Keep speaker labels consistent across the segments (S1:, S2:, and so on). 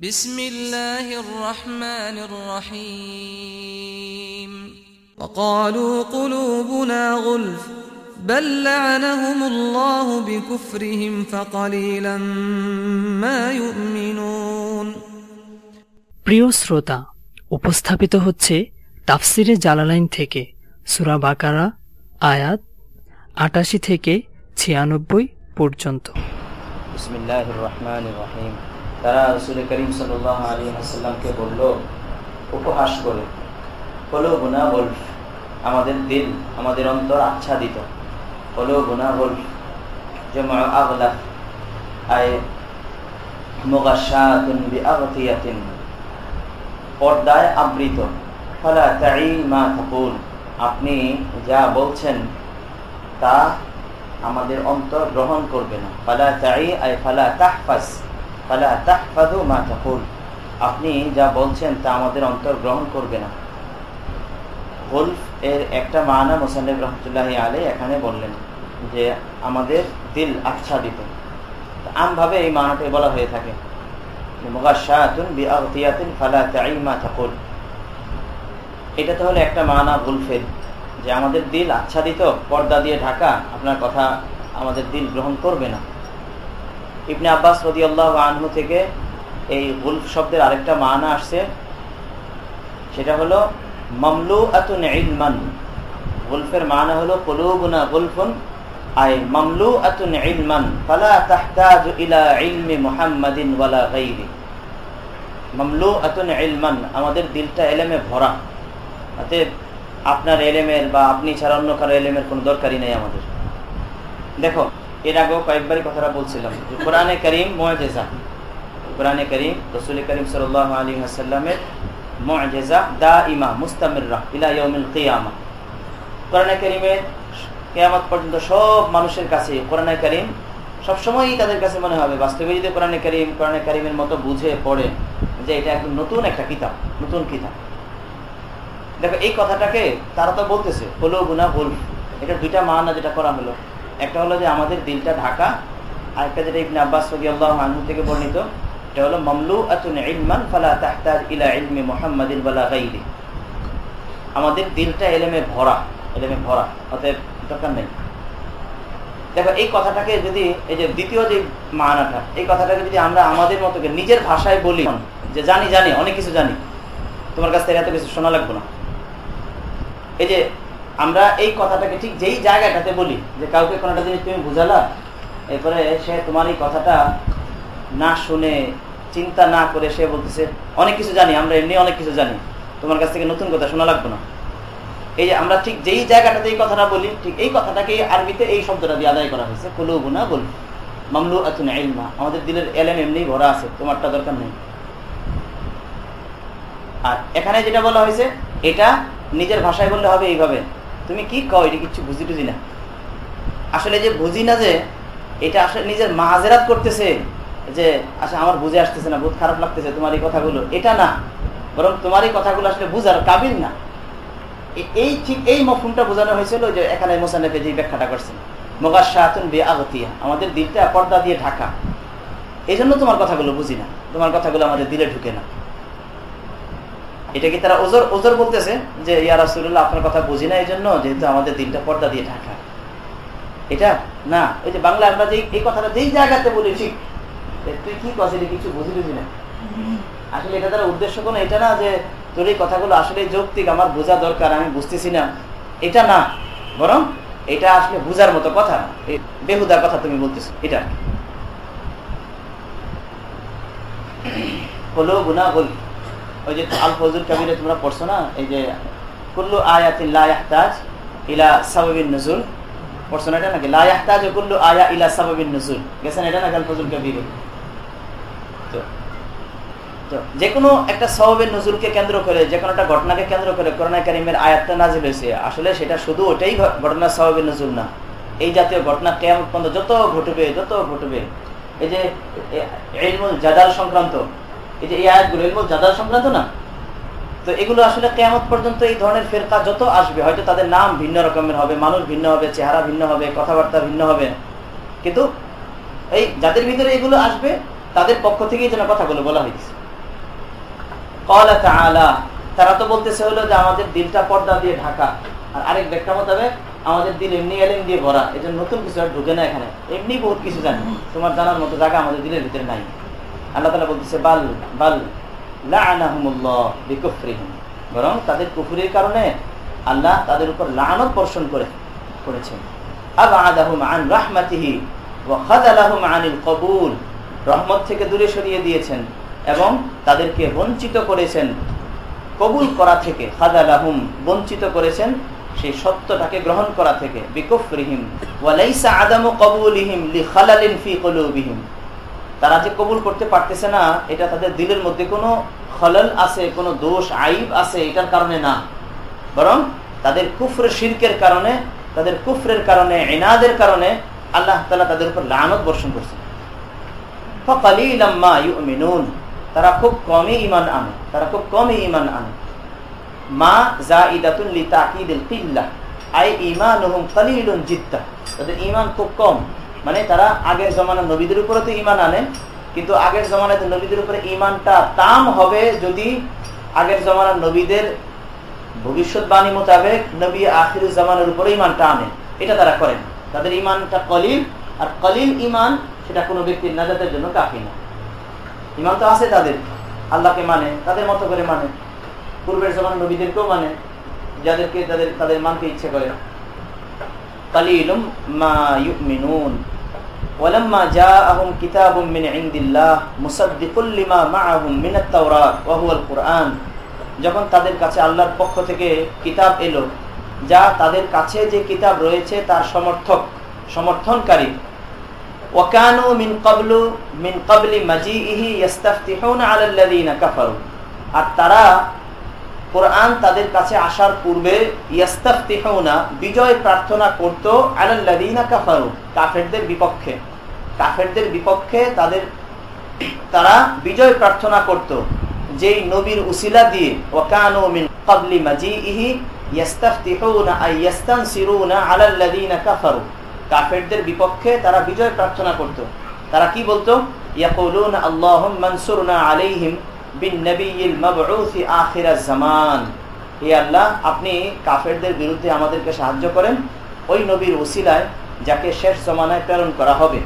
S1: بسم الله الرحمن الرحيم وقالوا قلوبنا غلف بل لعنهم الله بكفرهم فقليلا ما يؤمنون
S2: প্রিয় শ্রোতা উপস্থাপিত হচ্ছে তাফসিরে জালালাইন থেকে সুরা বাকারা আয়াত আটাশি থেকে ছিয়ানব্বই পর্যন্ত
S3: বিসমিল্লাহ রহমান রহিম তারা রসুল করিম সাল্লাহ আলী আসাল্লামকে বলল, উপহাস করে। হলো গুনা বলফ আমাদের দিল, আমাদের অন্তর আচ্ছাদিত। হলো গুনা বলফ জমা আগলাফ আয় মুগাশাতুন পর্দায় আবৃত। ফলা তাই মা থাকুন আপনি যা বলছেন তা আমাদের অন্তর গ্রহণ করবে না। ফালা তাই আয় ফালা তাহফাজ। ফালা তাহফাদু মা থাকুন আপনি যা বলছেন তা আমাদের অন্তর গ্রহণ করবে না। গল্ফ এর একটা মানা মোসান্নব রহমতুল্লাহ আলী এখানে বললেন যে, আমাদের দিল আচ্ছাদিত। আমভাবে এই মানাটাই বলা হয়ে থাকে। এটা তো হলো একটা মানা গুলফের যে আমাদের দিল আচ্ছাদিত, পর্দা দিয়ে ঢাকা, আপনার কথা আমাদের দিল গ্রহণ করবে না। ইবনে আব্বাস রদি আল্লাহ আনহু থেকে এই গুলফ শব্দের আরেকটা মানা আসছে। সেটা হলো মামলু আতুন ইলমান। গুলফের মানা হলো, কলুবুনা গুলফুন। আই মামলু আতুন ইলমান। ফালা তাহতাজু ইলা ইলমি মুহাম্মাদিন ওয়ালা গাইরি। মামলু আতুন ইলমান। আমাদের দিলটা এলেমে ভরা। অতএব, আপনার এলেমের বা আপনি ছাড়া অন্য কারও এলেমের কোনো দরকারই নেই আমাদের। দেখো এর আগেও কয়েকবারই কথাটা বলছিলাম যে কোরআনে করিম মজেজা। কোরআনে করিম, রসুল করিম সাল আলী আসাল্লামের মজেজা দা ইমা মুস্তামিরা ইলা ইয়মিল কিয়ামা কোরআনে করিমের কেয়ামত পর্যন্ত সব মানুষের কাছে কোরআনে করিম সবসময়ই তাদের কাছে মনে হবে। বাস্তবে যদি কোরআনে করিম, কোরআনে করিমের মতো বুঝে পড়ে যে এটা একদম নতুন একটা কিতাব, নতুন কিতাব। দেখো, এই কথাটাকে তারা তো বলতেছে, হলো গুনা ভুল এটা দুইটা মানা যেটা করা হলো। একটা হলো যে আমাদের দিলটা ঢাকা আর একটা যেটা ইবনে আব্বাস রবি আল্লাহ থেকে বর্ণিত, এটা হলো মামলু আতুন আমাদের দিলটা এলেমে ভরা এলেমে ভরা, অতএব দরকার নেই। দেখো, এই কথাটাকে যদি, এই যে দ্বিতীয় যে মানাটা, এই কথাটাকে যদি আমরা আমাদের মতো নিজের ভাষায় বলি, যে জানি জানি, অনেক কিছু জানি, তোমার কাছ থেকে এত কিছু শোনা লাগবে না। এই যে আমরা এই কথাটাকে ঠিক যেই জায়গাটাতে বলি, যে কাউকে কোনোটা জিনিস তুমি বুঝালা, এরপরে সে তোমার এই কথাটা না শুনে, চিন্তা না করে সে বলতেছে, অনেক কিছু জানি, আমরা এমনি অনেক কিছু জানি, তোমার কাছ থেকে নতুন কথা শোনা লাগবে না। এই যে আমরা ঠিক যেই জায়গাটাতে এই কথাটা বলি, ঠিক এই কথাটাকে আরবিতে এই শব্দটা দিয়ে আদায় করা হয়েছে, কুলুবুনা বল। মামলু আতুন ইলমা, আমাদের দিলের এলেম এমনি ভরা আছে, তোমারটা দরকার নেই। আর এখানে যেটা বলা হয়েছে, এটা নিজের ভাষায় বললে হবে এইভাবে। তুমি কি কও, এটা কিছু বুঝি টুঝি না। আসলে যে বুঝি না যে, এটা আসলে নিজের মাজেরাত করতেছে যে আসলে আমার বুঝে আসতেছে না, বহুত খারাপ লাগতেছে তোমার এই কথাগুলো। এটা না। বরং তোমার এই কথাগুলো আসলে বুঝার কাবিল না। এই ঠিক এই মফুনটা বোঝানো হয়েছিল যে, এখানে মোসানেফে যে ব্যাখ্যাটা করছেন মোগার শাহাতুন বে আগতিয়া আমাদের দিলটা পর্দা দিয়ে ঢাকা। এই তোমার কথাগুলো বুঝি না। তোমার কথাগুলো আমাদের দিলে ঢুকে না। এটা কি তারা ওজোর ওজোর বলতেছে? যে, ইয়া রাসুল্লাহ আপনার কথা বুঝি না এই জন্য যেহেতু আমাদের দিনটা পর্দা দিয়ে ঢাকা। এটা? না, ওই যে বাংলা আমরা যে এই কথাটা যেই জায়গাতে বলি, ঠিক? তুই কি কথা কিছু বুঝি বুঝি না? আসলে এটা তারা উদ্দেশ্য কোনো, এটা না যে, তোর এই কথাগুলো আসলে যৌক্তিক, আমার বোঝা দরকার, আমি বুঝতেছি না। এটা না, বরং এটা আসলে বুঝার মতো কথা বেহুদার কথা তুমি বলতেছো, এটা হলো গুনা হল ওই যে আল ফজুল কাবিরে তোমরা পড়ছো না? এই যে কুল্লু আয়াতিল্লাহতাজ ইলা সাবাবিন নজুল। পড়ছো না এটা নাকি? লাহতাজ কুল্লু আয়া ইলা সাবাবিন নজুল। গেছেন এটা নাকি আল ফজুল কাবিরে? তো তো যে কোনো একটা সবাবের নজরুলকে কেন্দ্র করে যে কোনো একটা ঘটনাকে কেন্দ্র করে করোনা কারিমের আয়াতটা নাজিল হয়েছে। আসলে সেটা শুধু ওটাই ঘটনার সবাবের নজরুল না। এই জাতীয় ঘটনা কেমন যত ঘটবে যত ঘটবে। এই যে জাদাল সংক্রান্ত এই যে এই আয়াতগুলো সংক্রান্ত না? তো এগুলো আসলে পর্যন্ত এই ধরনের ফেরকা যত আসবে, হয়তো তাদের নাম ভিন্ন রকমের হবে, মানুষ ভিন্ন হবে, চেহারা ভিন্ন হবে, কথাবার্তা ভিন্ন হবে। কিন্তু এই যাদের ভিতরে এগুলো আসবে, তাদের পক্ষ থেকেই যেন কথাগুলো বলা হয়েছে তারা তো বলতেছে হলো যে আমাদের দিলটা পর্দা দিয়ে ঢাকা। আর আরেক ব্যাখ্যা মোতাবেক, আমাদের দিল এমনি এলেন দিয়ে ভরা। এটা নতুন কিছু আর ঢুকে না এখানে। এমনি বহুত কিছু জানি। তোমার জানার মতো জায়গা আমাদের দিলের ভিতরে নাই। আল্লাহ তালা বলতেছে, বাল বাল বরং তাদের কুফুরের কারণে আল্লাহ তাদের উপর লানত করে, করেছেন। রহমত থেকে দূরে সরিয়ে দিয়েছেন এবং তাদেরকে বঞ্চিত করেছেন। কবুল করা থেকে খাদালাহুম বঞ্চিত করেছেন, সেই সত্যটাকে গ্রহণ করা থেকে, বিকুফরিহিম। ওয়ালাইসা আদামু কবুলিহিম লিখালালিন ফি কলুবিহিম। তারা যে কবুল করতে পারতেছে না, এটা তাদের দিলের মধ্যে কোনো খলল আছে, কোনো দোষ, আইব আছে, এটার কারণে না। বরং তাদের কুফর শির্কের কারণে, তাদের কুফরের কারণে এনাদের কারণে আল্লাহ তালা তাদের উপর লানত বর্ষণ করছে তারা খুব কমই ইমান আনে, তারা খুব কমই ইমান আনে। মা জাইদাতুল্লি তাকিদুল কিল্লা, আই জিদ্দা, তাদের ইমান খুব কম। মানে তারা আগের জমানার নবীদের উপরে তো ইমান আনে কিন্তু আগের জমানায় নবীদের উপরে ইমানটা তাম হবে যদি আগের জমানার নবীদের ভবিষ্যৎবাণী মোতাবেক নবী আখির জামানের উপরে ইমানটা আনে এটা তারা করেন। তাদের ইমানটা কলিল, আর কলিল ইমান সেটা কোনো ব্যক্তির নাজাতের জন্য কাফি না। ইমান তো আছে তাদের, আল্লাহকে মানে তাদের মতো করে মানে। পূর্বের জমান নবীদেরকেও মানে যাদেরকে তাদের তাদের মানতে ইচ্ছে করে। কালিলুম মা ইউমিনুন। ولما جاءهم كتاب من عند الله مصدق لما معهم من التوراة وهو القرآن যখন তাদের কাছে আল্লাহর পক্ষ থেকে কিতাব এলো যা তাদের কাছে যে কিতাব রয়েছে তার সমর্থক সমর্থনকারী ওয়াকানু মিন কাবলু মিন কাবলি মাজিইহি ইস্তাফতিহুনা আলাল্লাযিনা কাফারু আর তারা কোরআন তাদের কাছে আসার পূর্বে বিজয় প্রার্থনা করত কাফেরদের বিপক্ষে। কাফেরদের বিপক্ষে তাদের, তারা বিজয় প্রার্থনা করত। যেই নবীর উসিলা দিয়ে, ওয়াকানু ক্বাবলি মাজিইহি ইয়াস্তাফতিহুনা কাফেরদের বিপক্ষে তারা বিজয় প্রার্থনা করত। তারা কি বলতো? ইয়াকুলুনা আল্লাহুম্মা আনসুরনা আলাইহিম জামান। হে আল্লাহ, আপনি কাফেরদের বিরুদ্ধে আমাদেরকে সাহায্য করেন। ওই নবীর ওসিলায় যাকে শেষ জমানায় প্রেরণ করা হবে।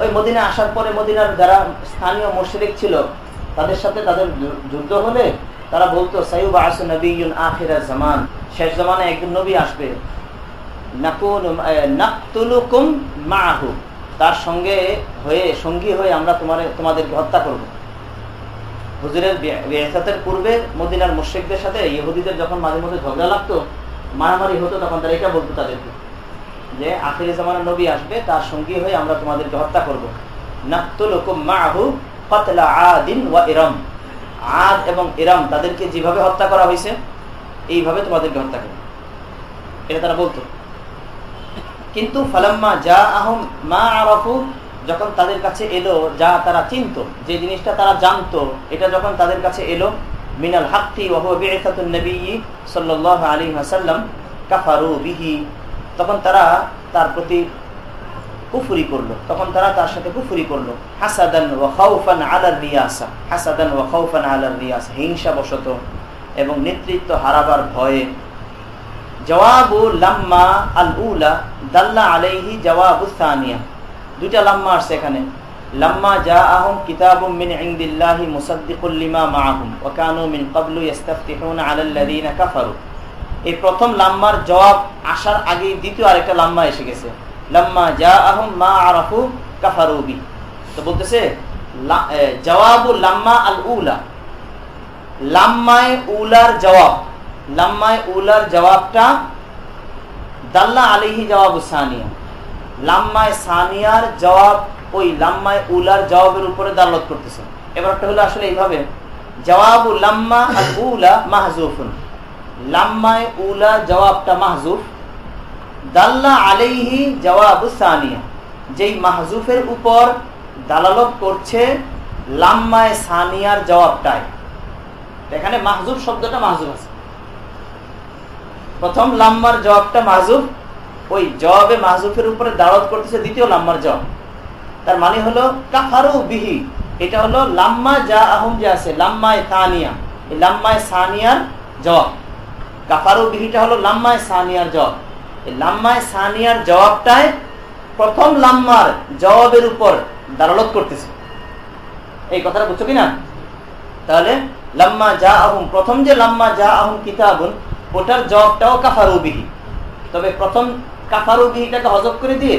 S3: ওই মদিনা আসার পরে মদিনার যারা স্থানীয় মুশরিক ছিল, তাদের সাথে তাদের যুদ্ধ হলে তারা বলতো সাইব আসু নবী আখিরা জামান। শেষ জমানায় একজন নবী আসবে। তার সঙ্গে হয়ে, সঙ্গী হয়ে আমরা তোমার, তোমাদেরকে হত্যা করব। হুজুরের বেহসাতের পূর্বে মদিনার মুশ্রিকদের সাথে ইহুদিদের যখন মাঝে মধ্যে ঝগড়া লাগতো, মারামারি হতো, তখন তারা এটা বলতো তাদেরকে যে আখির জামানের নবী আসবে, তার সঙ্গী হয়ে আমরা তোমাদেরকে হত্যা করব। ইরম। আদ এবং ইরম তাদেরকে যেভাবে হত্যা করা হয়েছে, এইভাবে তোমাদেরকে হত্যা করবে। এটা তারা বলতো। কিন্তু ফালাম্মা যা আহম মা আরফু যখন তাদের কাছে এলো যা তারা চিনত, যে জিনিসটা তারা জানতো, এটা যখন তাদের কাছে এলো, মিনাল হাক্তি নবী সাল্লাহ আলী হাসাল্লাম কাফারু বিহি। তখন তারা তার প্রতি কুফুরি করল, তখন তারা তার সাথে কুফুরি করল। হাসাদান আলার রিয়াসা, হাসাদান ও খাউফান আলার রিয়াসা হিংসা বশত এবং নেতৃত্ব হারাবার ভয়ে। জওয়াবু লাম্মা আল উলা দাল্লা আলাইহি জওয়াবু সানিয়া দুইটা লাম্মা আসছে এখানে। লাম্মা যা আহম কিতাবুম মিন ইনদিল্লাহি মুসাদ্দিকুল লিমা মাআহুম, ওয়া কানু মিন ক্বাবলু ইস্তাফতিহুনা আলাল্লাযিনা কাফারু। এই প্রথম লাম্মার জবাব আসার আগে দ্বিতীয় আরেকটা লাম্মা এসে গেছে। লাম্মা যা আহম মা আরাফু কাফারুবি তো বলতেছে জওয়াবু লাম্মা আল উলা লাম্মায় উলার জবাব, লাম্মায় উলার জবাবটা দাল্লা আলিহি জবাব সানিয়া। লাম্মায় সানিয়ার জবাব, ওই লাম্মায় উলার জবাবের উপরে দালত করতেছে। এবার একটা হলো আসলে এইভাবে, জবাবু লাম্মা আল উলা মাহজুফুন। লাম্মায় উলা জবাবটা মাহজুফ, দাল্লা আলাইহি জবাব সানিয়া। যেই মাহজুফের উপর দালালত করছে লাম্মায় সানিয়ার জবাবটায় এখানে মাহজুফ শব্দটা মাহজুফ আছে। প্রথম লাম্বার জবাবটা মাহজুফ ওই জবাবে মাহজুফের উপরে দাওয়াত করতেছে দ্বিতীয় লাম্বার জব তার মানে হলো, কাফারু বিহি। এটা হলো, লাম্মা যা আহম যে আছে, লাম্মায় সানিয়া। এই লাম্মায় সানিয়ার জবাব। কাফারু বিহিটা হলো, লাম্মায় সানিয়ার জবাব। এই লাম্মায় সানিয়ার জবাবটায় প্রথম লাম্মার জবাবের উপর দারালত করতেছে। এই কথাটা বুঝছ কিনা? তাহলে, লাম্মা যা আহম প্রথম যে লাম্মা যা আহম কিতাবুন, ওটার জবটাও কাফারু বিহি। তবে প্রথম কাফারুবিহিটাকে হজব করে দিয়ে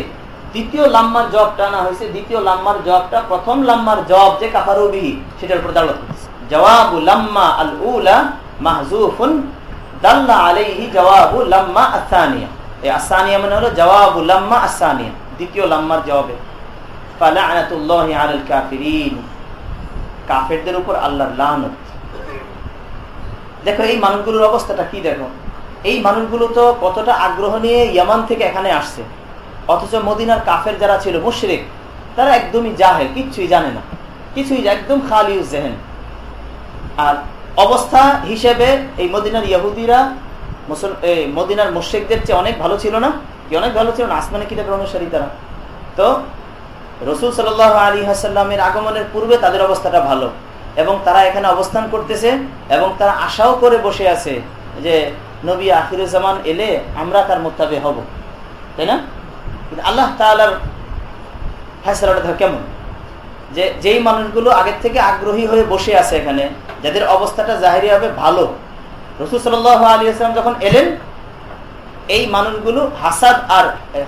S3: দ্বিতীয় লাম্মার জবটা না হয়েছে। দ্বিতীয় লাম্মার জবটা, প্রথম লাম্মার জব যে কাফারুবিহি সেটার উপর দাঁড়াল। জবাবু লাম্মা আল উলা মাহজুফুন দাল্লা আলাইহি জবাবু লাম্মা আসানিয়া এই আসানিয়া মানে হলো জবাবু লাম্মা আসানিয়া দ্বিতীয় লাম্মার জবাবে ফালানাতুল্লাহি আলাল কাফিরিন। কাফেরদের উপর আল্লাহর লানত। দেখো এই মানুষগুলোর অবস্থাটা কি দেখো? এই মানুষগুলো তো কতটা আগ্রহ নিয়ে ইয়ামান থেকে এখানে আসছে। অথচ মদিনার কাফের যারা ছিল, মুশরিক, তারা একদমই জাহেল, কিচ্ছুই জানে না। কিছুই একদম খালি জেহেন আর অবস্থা হিসেবে এই মদিনার ইয়াহুদিরা মুসল মদিনার মুশ্রিকদের চেয়ে অনেক ভালো ছিল না? কি অনেক ভালো ছিল না? আসমানে কিতাবের অনুসারী তারা। তো রসুল সাল আলী হাসাল্লামের আগমনের পূর্বে তাদের অবস্থাটা ভালো। এবং তারা এখানে অবস্থান করতেছে এবং তারা আশাও করে বসে আছে যে নবী আখিরুজ্জামান এলে আমরা তার মোতাবে হব। তাই না? কিন্তু আল্লাহ তালার ফেসলাটা ধর কেমন? যে, যেই মানুষগুলো আগের থেকে আগ্রহী হয়ে বসে আছে এখানে, যাদের অবস্থাটা জাহেরি হবে ভালো। রসুল সাল আলী আসলাম যখন এলেন, এই মানুষগুলো হাসাদ আর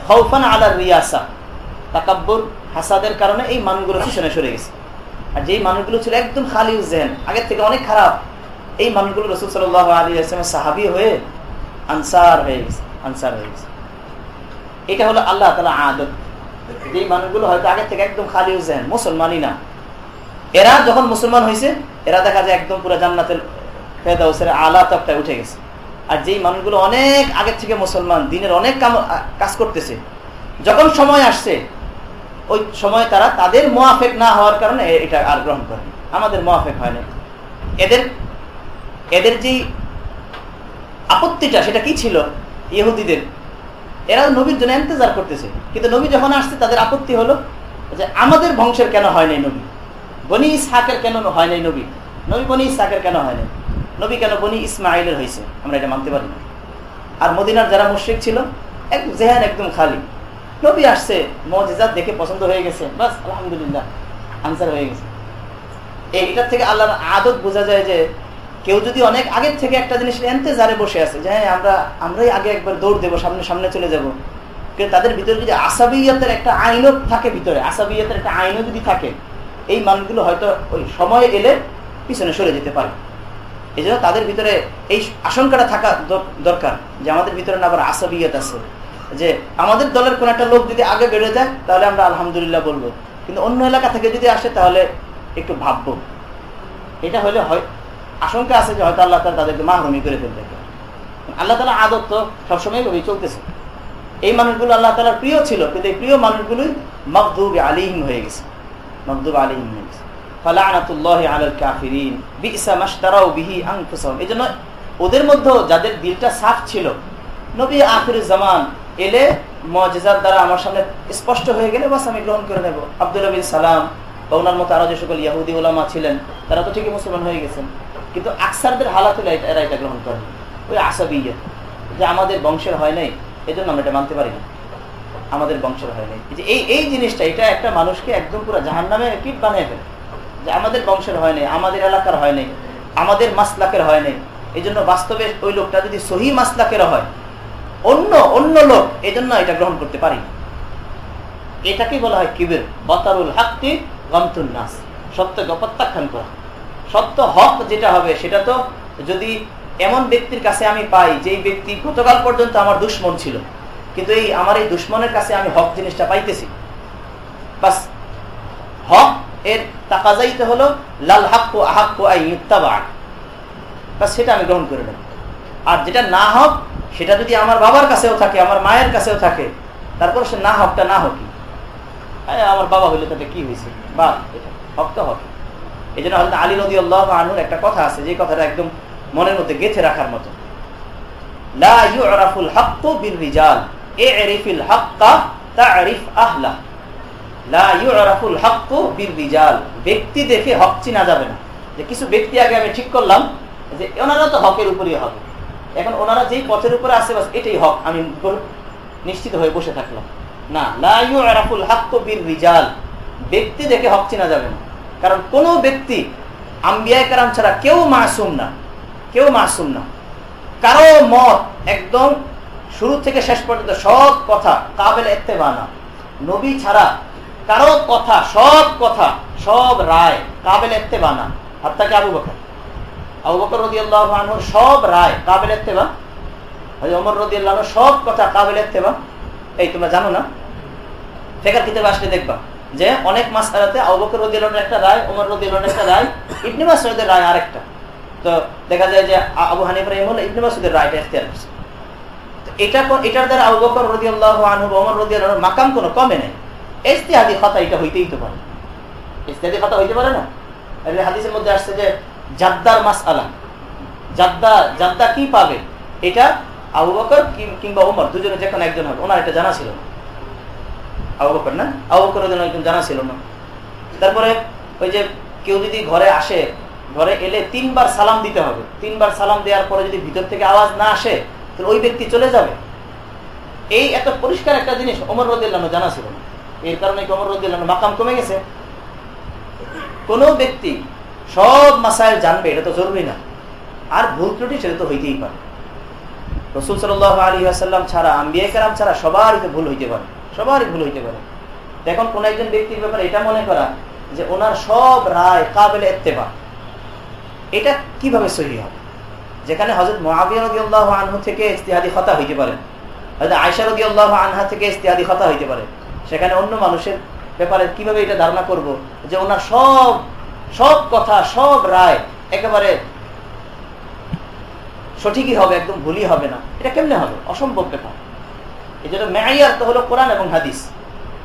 S3: হৌফান আলার রিয়াসা, তাকাব্বর হাসাদের কারণে এই মানুষগুলো পিছনে সরে গেছে। আর যেই মানুষগুলো ছিল একদম খালি জেন আগের থেকে অনেক খারাপ এই মানুষগুলো রসুল সাল আলী আসলামের সাহাবি হয়ে আনসার হয়ে গেছে, আনসার হয়ে গেছে। এটা হলো আল্লাহ তালা আদত। যেই মানুষগুলো হয়তো আগের থেকে একদম খালি জেন মুসলমানই না। এরা যখন মুসলমান হয়েছে এরা দেখা যায় একদম পুরো জান্নাতের ফেদাউসের আলা তকটায় উঠে গেছে। আর যেই মানুষগুলো অনেক আগের থেকে মুসলমান, দিনের অনেক কাম কাজ করতেছে, যখন সময় আসছে, ওই সময় তারা তাদের মোয়াফেক না হওয়ার কারণে এটা আর গ্রহণ করে আমাদের মোয়াফেক হয় না এদের এদের যে আপত্তিটা, সেটা কি ছিল? ইহুদিদের। এরা নবীর জন্য ইন্তজার করতেছে। কিন্তু নবী যখন আসছে, তাদের আপত্তি হলো যে আমাদের বংশের কেন হয় নাই নবী? বনি ইসহাকের কেন হয় নাই নবী? নবী বনি ইসহাকের কেন হয় নাই? নবী কেন বনি ইসমাইলের হয়েছে? আমরা এটা মানতে পারি না। আর মদিনার যারা মুশ্রিক ছিল, এক জেহান একদম খালি। নবী আসছে মজাদ দেখে পছন্দ হয়ে গেছে। বাস, আলহামদুলিল্লাহ, আনসার হয়ে গেছে। এইটার থেকে আল্লাহর আদত বোঝা যায় যে কেউ যদি অনেক আগের থেকে একটা জিনিস এন্তেজারে বসে আছে যে হ্যাঁ আমরা, আমরাই আগে একবার দৌড় দেবো, সামনে সামনে চলে যাব। কিন্তু তাদের ভিতরে যদি আসাবিয়াতের একটা আইনও থাকে ভিতরে, আসাবিয়াতের একটা আইনও যদি থাকে, এই মানুষগুলো হয়তো ওই সময় এলে পিছনে সরে যেতে পারে। এই জন্য তাদের ভিতরে এই আশঙ্কাটা থাকা দরকার যে আমাদের ভিতরে না আবার আসাবিয়াত আছে। যে আমাদের দলের কোন একটা লোক যদি আগে বেড়ে যায়, তাহলে আমরা আলহামদুলিল্লাহ বলব। কিন্তু অন্য এলাকা থেকে যদি আসে, তাহলে একটু ভাববো। এটা হলে হয় আশঙ্কা আছে যে হয়তো আল্লাহ তালা তাদেরকে মাহরুমি করে ফেলতে আল্লাহ তালা আদত তো সবসময় ভাবেই চলতেছে। এই মানুষগুলো আল্লাহ তালার প্রিয় ছিল, কিন্তু এই প্রিয় মানুষগুলোই মকদুব আলিহিম হয়ে গেছে। মকদুব আলিহিম হয়ে গেছে। ওদের মধ্যে যাদের দিলটা সাফ ছিল, নবী আখির জামান এলে মজার দ্বারা আমার সামনে স্পষ্ট হয়ে গেলে বাস আমি গ্রহণ করে নেব। আব্দুল সালাম বা ওনার মতো আরও যে সকল ইয়াহুদি ওলামা ছিলেন, তারা তো ঠিকই মুসলমান হয়ে গেছেন। কিন্তু আকসারদের হালাত হলে এরা এটা গ্রহণ করেন। ওই আসাবিয়া যে আমাদের বংশের হয় নাই এই জন্য আমরা এটা মানতে পারি না আমাদের বংশের হয় নাই। যে এই এই জিনিসটা, এটা একটা মানুষকে একদম পুরো জাহান নামে কি বানিয়ে ফেলে। যে আমাদের বংশের হয় নাই, আমাদের এলাকার হয় নাই, আমাদের মাসলাকের হয় নাই। এই জন্য বাস্তবে ওই লোকটা যদি সহি মাসলাকের হয়, অন্য অন্য লোক এই জন্য এটা গ্রহণ করতে পারি এটাকে বলা হয় কিবের, বতারুল হাক্তি গমতুল নাস। সত্যকে প্রত্যাখ্যান করা। সত্য হক যেটা হবে, সেটা তো যদি এমন ব্যক্তির কাছে আমি পাই, যেই ব্যক্তি গতকাল পর্যন্ত আমার দুশ্মন ছিল, কিন্তু এই আমার এই দুশ্মনের কাছে আমি হক জিনিসটা পাইতেছি। বাস, হক এর তাকাজাইতে হলো, লাল হাক্কু আহাক্কু আই ইত্তাবাক বাস, সেটা আমি গ্রহণ করে নেব আর যেটা না হক, সেটা যদি আমার বাবার কাছেও থাকে, আমার মায়ের কাছেও থাকে, তারপর সে না হকটা না হকি। আমার বাবা হইলে তাতে কি হয়েছে বা এটা হক তো হক। এই জন্য হয়তো আলী নদী আল্লাহ একটা কথা আছে, যে কথাটা একদম মনের মধ্যে গেঁথে রাখার মতো। যাবে না। যে কিছু ব্যক্তি আগে আমি ঠিক করলাম, যে ওনারা তো হকের উপরই এখন ওনারা যেই পথের উপরে এটাই হক, আমি নিশ্চিত হয়ে বসে থাকলাম। না ব্যক্তি দেখে হক চিনা যাবে না। কারণ কোন ব্যক্তি আম্বিয়ায় কারাম ছাড়া কেউ মাসুম না, কেউ মাসুম না। কারও মত একদম শুরু থেকে শেষ পর্যন্ত সব কথা কাবেল এত্তেবা না। নবী ছাড়া কারও কথা, সব কথা, সব রায় কাবেল না। হাত্তাকে আবু বকর। আবু বকর রদি আল্লাহ সব রায় কাবেল এত্তেবা। অমর রদি আল্লাহ সব কথা কাবেল এত্তেবা। এই তোমরা জানো না? ফেকার কিতাবে আসলে দেখবা। যে অনেক মাস আবু বকর রদি একটা রায় ওমর রদি একটা রায়, ইবনে মাসুদের রায় আরেকটা। তো দেখা যায় যে আবু হানিফ রহিমুল ইবনে মাসুদের রায়টা এখতিয়ার করছে। এটা এটার দ্বারা আবু বকর রদি আল্লাহ আনহু ওমর রদি আল্লাহ মাকাম কোনো কমে নেই। ইস্তেহাদি কথা এটা হইতেই তো পারে। ইস্তেহাদি কথা হইতে পারে না? হাদিসের মধ্যে আসছে যে জাদ্দার মাস আলা জাদ্দা জাদ্দা কি পাবে? এটা আবু বকর কিংবা ওমর দুজনে যে কোনো একজন হবে ওনার এটা জানা ছিল না। আবু না? আবু বকর একজন জানা ছিল না। তারপরে ওই যে কেউ যদি ঘরে আসে, ঘরে এলে তিনবার সালাম দিতে হবে। তিনবার সালাম দেওয়ার পরে যদি ভিতর থেকে আওয়াজ না আসে, তাহলে ওই ব্যক্তি চলে যাবে। এই এত পরিষ্কার একটা জিনিস অমর রদিল্লানো জানা ছিল না। এর কারণে অমর রদিল্লানো মাকাম কমে গেছে? কোন ব্যক্তি সব মাসাইল জানবে, এটা তো জরুরি না। আর ভুল ত্রুটি সেটা তো হইতেই পারে। রসুল সাল আলী আসাল্লাম ছাড়া, আম্বিয়া কালাম ছাড়া সবার ভুল হইতে পারে। সবারই ভুল হইতে পারে। এখন কোন একজন ব্যক্তির ব্যাপারে এটা মনে করা যে ওনার সব রায় কাবেল এত্তেবা। এটা কীভাবে সহি হবে? যেখানে হজরত মহাবিয়াল্লাহ আনহু থেকে ইস্তিহাদি খতা হইতে পারে। হয়তো আয়সা রদি আল্লাহ আনহা থেকে ইস্তিহাদি খতা হইতে পারে। সেখানে অন্য মানুষের ব্যাপারে কীভাবে এটা ধারণা করব? যে ওনার সব সব কথা, সব রায় একেবারে সঠিকই হবে, একদম ভুলই হবে না। এটা কেমনে হবে? অসম্ভব ব্যাপার। কোরআন এবং হাদিস।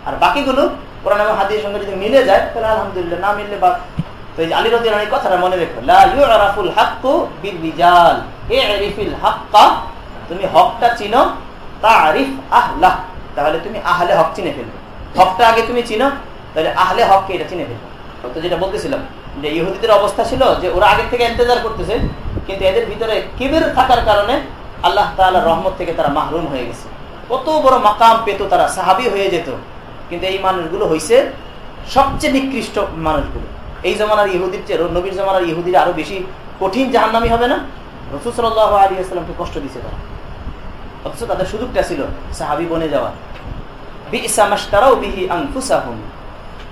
S3: আর বাকিগুলো কোরআন এবং হাদিসের সঙ্গে যদি মিলে যায়, তাহলে আলহামদুলিল্লাহ, না মিললে বা তো এই কথাটা মনে রেখো তুমি হকটা চিনো তাহলে তুমি আহলে হক চিনে ফেলবে। হকটা আগে তুমি চিনো, তাহলে আহলে হককে এটা চিনে ফেলবে। তো যেটা বলতেছিলাম, যে ইহুদিদের অবস্থা ছিল যে ওরা আগে থেকে ইন্তজার করতেছে, কিন্তু এদের ভিতরে কিবির থাকার কারণে আল্লাহ তাআলা রহমত থেকে তারা মাহরুম হয়ে গেছে। কত বড় মাকাম পেত তারা, সাহাবি হয়ে যেত। কিন্তু এই মানুষগুলো হয়েছে সবচেয়ে নিকৃষ্ট মানুষগুলো। এই জমানার ইহুদির চেয়ে নবীর জমানার ইহুদির আরও বেশি কঠিন জাহান্নামি হবে না? রসুল সাল্লাহ আলী কষ্ট দিছে তারা। অথচ তাদের সুযোগটা ছিল সাহাবি বনে যাওয়া।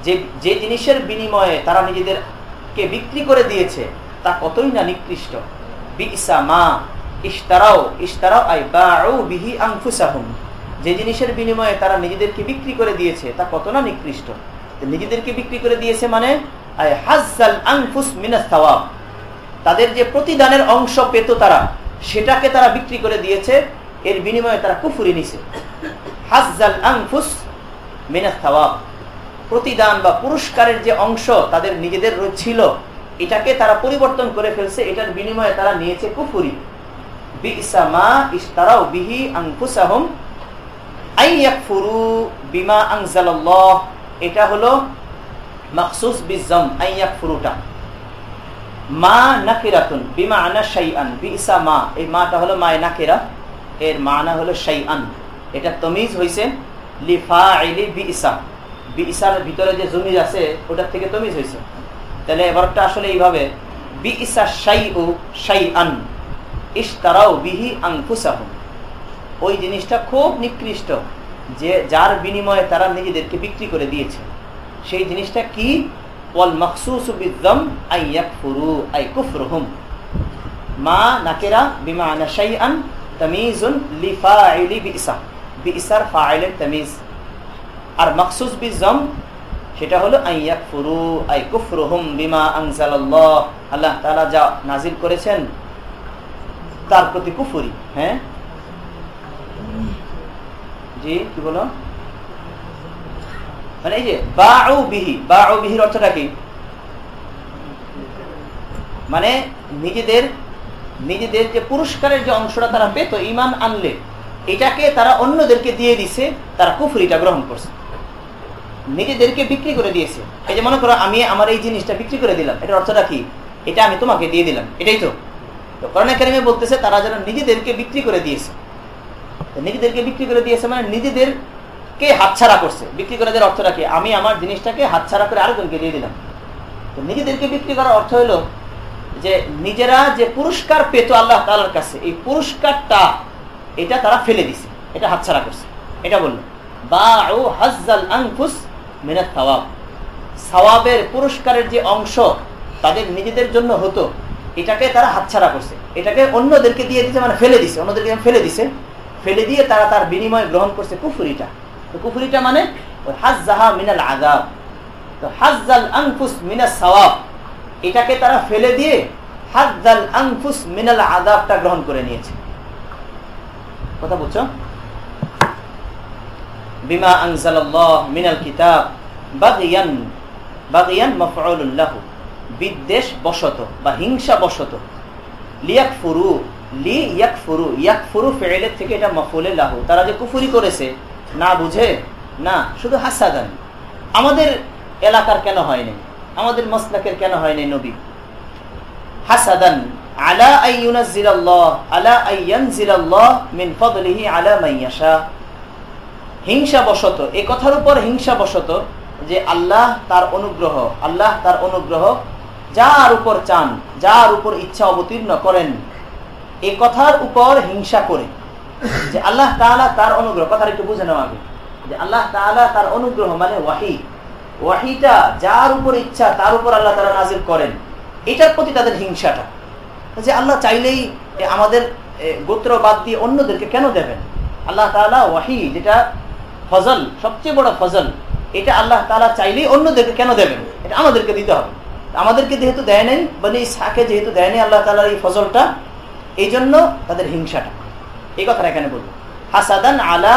S3: যে যে জিনিসের বিনিময়ে তারা নিজেদেরকে বিক্রি করে দিয়েছে, তা কতই না নিকৃষ্ট। বিসা মা ইস্তারাও ইস্তারাও আই বাউ বিহি আংফুসাহুম যে জিনিসের বিনিময়ে তারা নিজেদেরকে বিক্রি করে দিয়েছে, তা কত না নিকৃষ্ট? নিজেদেরকে বিক্রি করে দিয়েছে মানে তাদের যে প্রতিদানের অংশ পেত তারা, সেটাকে তারা বিক্রি করে দিয়েছে, এর বিনিময়ে তারা কুফুরি নিছে। হাজাল আংফুস মিনাস প্রতিদান বা পুরস্কারের যে অংশ তাদের নিজেদের ছিল, এটাকে তারা পরিবর্তন করে ফেলছে, এটার বিনিময়ে তারা নিয়েছে কুফুরি। বিহি আংফুসাহম আইয়াকফুরু বিমা আংজালাল্লাহ এটা হলো মাকসুস বিজম আইয়াক ফুরুটা মা নাকিরাতুন বিমা আনা শাই আন বিসা মা। এই মাটা হলো মায় নাকিরা, এর মানা হলো শাই আন এটা তমিজ হয়েছে লিফা আইলি বিসা বিসার ভিতরে যে জমিজ আছে, ওটার থেকে তমিজ হয়েছে তাহলে এবারটা আসলে এইভাবে বিসা শাই ও শাই আন ইস্তারাও বিহি আংফুসাহুম ওই জিনিসটা খুব নিকৃষ্ট, যে যার বিনিময়ে তারা নিজেদেরকে বিক্রি করে দিয়েছে। সেই জিনিসটা কি? ওয়াল মখসুস বিদ্যম আই ইয়াকফুরু আই কুফরুহুম। মা নাকেরা, বিমা আনা শাইআন তামিজুন লিফাইলি বিইসা বিইসার ফাইলের তামিজ। আর মখসুস বিজম সেটা হলো আইয়াক ফুরু আই কুফরুহুম বিমা আনজালাল্লাহ। আল্লাহ তাআলা যা নাজিল করেছেন, তার প্রতি কুফরি হ্যাঁ? জি, কি বলো? মানে এই যে, বাউ বিহি, বাউ বিহির অর্থটা কি? মানে নিজেদের নিজেদের যে পুরস্কারের যে অংশটা তারা পেত ইমান আনলে, এটাকে তারা অন্যদেরকে দিয়ে দিছে, তারা কুফুরিটা গ্রহণ করছে। নিজেদেরকে বিক্রি করে দিয়েছে। এই যে মনে করো, আমি আমার এই জিনিসটা বিক্রি করে দিলাম, এটার অর্থটা কি? এটা আমি তোমাকে দিয়ে দিলাম, এটাই তো। করোনা একাডেমি বলতেছে, তারা যেন নিজেদেরকে বিক্রি করে দিয়েছে। নিজেদেরকে বিক্রি করে দিয়েছে মানে নিজেদেরকে হাতছাড়া করছে। বিক্রি করে দেওয়ার অর্থটা কি আমি আমার জিনিসটাকে হাতছাড়া করে আরেকজনকে দিয়ে দিলাম। তো নিজেদেরকে বিক্রি করার অর্থ হলো যে নিজেরা যে পুরস্কার পেত আল্লাহ তালার কাছে, এই পুরস্কারটা এটা তারা ফেলে দিছে, এটা হাতছাড়া করছে। এটা বলল বা ও হাজাল সওয়াব। সওয়াবের পুরস্কারের যে অংশ তাদের নিজেদের জন্য হতো, এটাকে তারা হাতছাড়া করছে। এটাকে অন্যদেরকে দিয়ে দিছে মানে ফেলে দিছে, অন্যদেরকে ফেলে দিছে। ফেলে দিয়ে তারা তার বিনিময় গ্রহণ করছে কুফুরিটা। তো কুফুরিটা মানে মিনাল আজাব তো হাজাল আংফুস মিনাল সওয়াব। এটাকে তারা ফেলে দিয়ে হাজাল আংফুস মিনাল আজাবটা গ্রহণ করে নিয়েছে। কথা বুঝছ বিমা আনজালাল্লাহ মিনাল কিতাব বাগিয়ান বাগিয়ান মাফউলুল্লাহ বিদ্বেষ বশত বা হিংসা বশত লিয়াক ফুরু লি ইয়াক ফুরু ইয়াক ফুরু ফেলের থেকে এটা মফুলে লাহু। তারা যে কুফুরি করেছে, না বুঝে? না, শুধু হাসাদান। আমাদের এলাকার কেন হয়নি? আমাদের মসলাকের কেন হয়নি নবী? হাসাদান, আলা এই কথার উপর হিংসা বশত যে আল্লাহ তার অনুগ্রহ, আল্লাহ তার অনুগ্রহ যার উপর চান, যার উপর ইচ্ছা অবতীর্ণ করেন এই কথার উপর হিংসা করে। যে আল্লাহ তাআলা তার অনুগ্রহ, কথাটা একটু বুঝে নেওয়া আগে। যে আল্লাহ তাআলা তার অনুগ্রহ মানে ওয়াহি। ওয়াহিটা যার উপর ইচ্ছা, তার উপর আল্লাহ তারা নাজিল করেন। এটার প্রতি তাদের হিংসাটা। যে আল্লাহ চাইলেই আমাদের গোত্র বাদ দিয়ে অন্যদেরকে কেন দেবেন? আল্লাহ তাআলা ওয়াহি, যেটা ফজল, সবচেয়ে বড় ফজল, এটা আল্লাহ তালা চাইলেই অন্যদেরকে কেন দেবেন? এটা আমাদেরকে দিতে হবে। আমাদেরকে যেহেতু দেয় নাই মানে শাকে যেহেতু দেয় নাই, আল্লাহ তালার এই ফজলটা এই জন্য তাদের হিংসাটা। এই কথাটা এখানে বলব। হাসাদান আলা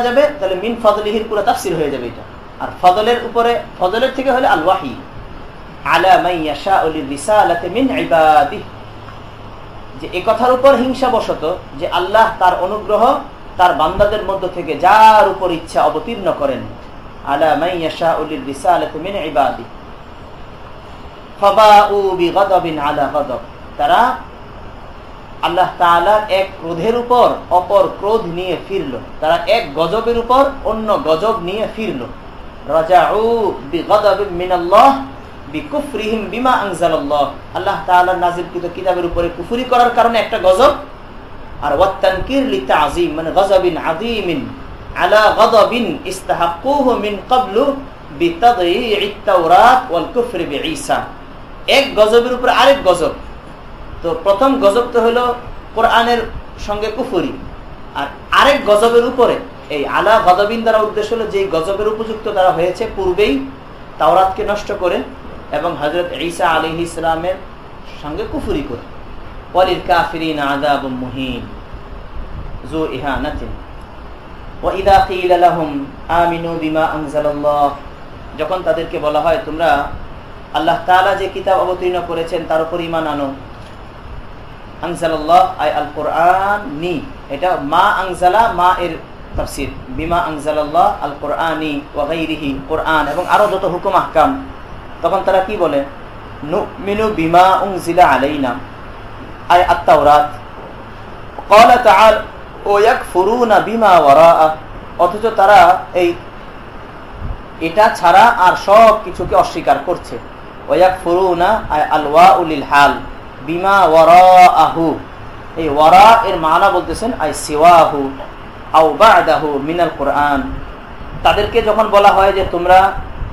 S3: যাবে, তাহলে মিন পুরো তাফসীর হয়ে যাবে এটা। আর ফদলের উপরে, ফদলের থেকে হলে যে এ কথার উপর হিংসা বশত যে আল্লাহ তার অনুগ্রহ তার বান্দাদের মধ্য থেকে যার উপর ইচ্ছা অবতীর্ণ করেন আলা মাইয়াশা উলির রিসালাতে মিন ইবাদি। ফাবাউ বিগাদাবিন আলা গাদাব। তারা আল্লাহ তাআলার এক ক্রোধের উপর অপর ক্রোধ নিয়ে ফিরল। তারা এক গজবের উপর অন্য গজব নিয়ে ফিরল। আল্লাহ কিতাবের উপরে কুফরি করার কারণে একটা গজব। আর ওয়াত্তানকির লিতাযীম মানে গজবিন আযীমিন। আলা গদবিন ইস্তাহাকুহু মিন ক্বাবলু বিতাদইই তাওরাত ওয়াল এক গজবের উপর আরেক গজব। তো প্রথম গজব তো হলো কোরআনের সঙ্গে কুফুরি। আর আরেক গজবের উপরে এই আলা গদবিন দ্বারা উদ্দেশ্য হলো যে গজবের উপযুক্ত দ্বারা হয়েছে পূর্বেই তাওরাতকে নষ্ট করে এবং হজরত ঈসা আলী ইসলামের সঙ্গে কুফুরি করে। পলির কাফিরিন আদাব মুহিন। জো ইহা নাচিন যখন তাদেরকে বলা হয়, তোমরা আল্লাহ তাআলা যে কিতাব অবতীর্ণ করেছেন, তার উপর ঈমান আনো। আনজালাল্লাহ আই আল কোরআন নি। এটা মা আনজালা, মা এর তাফসীর। বিমা আনজালাল্লাহ আল কোরআনি ওয়া গায়রিহি কোরআন এবং আরও যত হুকুম আহকাম। তখন তারা কি বলে? নুমিনু বিমা উনজিলা আলাইনা। আই আত-তাওরাত। ক্বালা অথচ তারা এই এটা ছাড়া আর সব কিছুকে অস্বীকার করছে। ওয়া ইয়াকফুরুনা আলওয়া উলিল হাল বিমা ওয়ারাআহু। এই ওয়ারা এর মানা বলতেছেন আই সিওয়াহু মিনাল কোরআন। তাদেরকে যখন বলা হয় যে তোমরা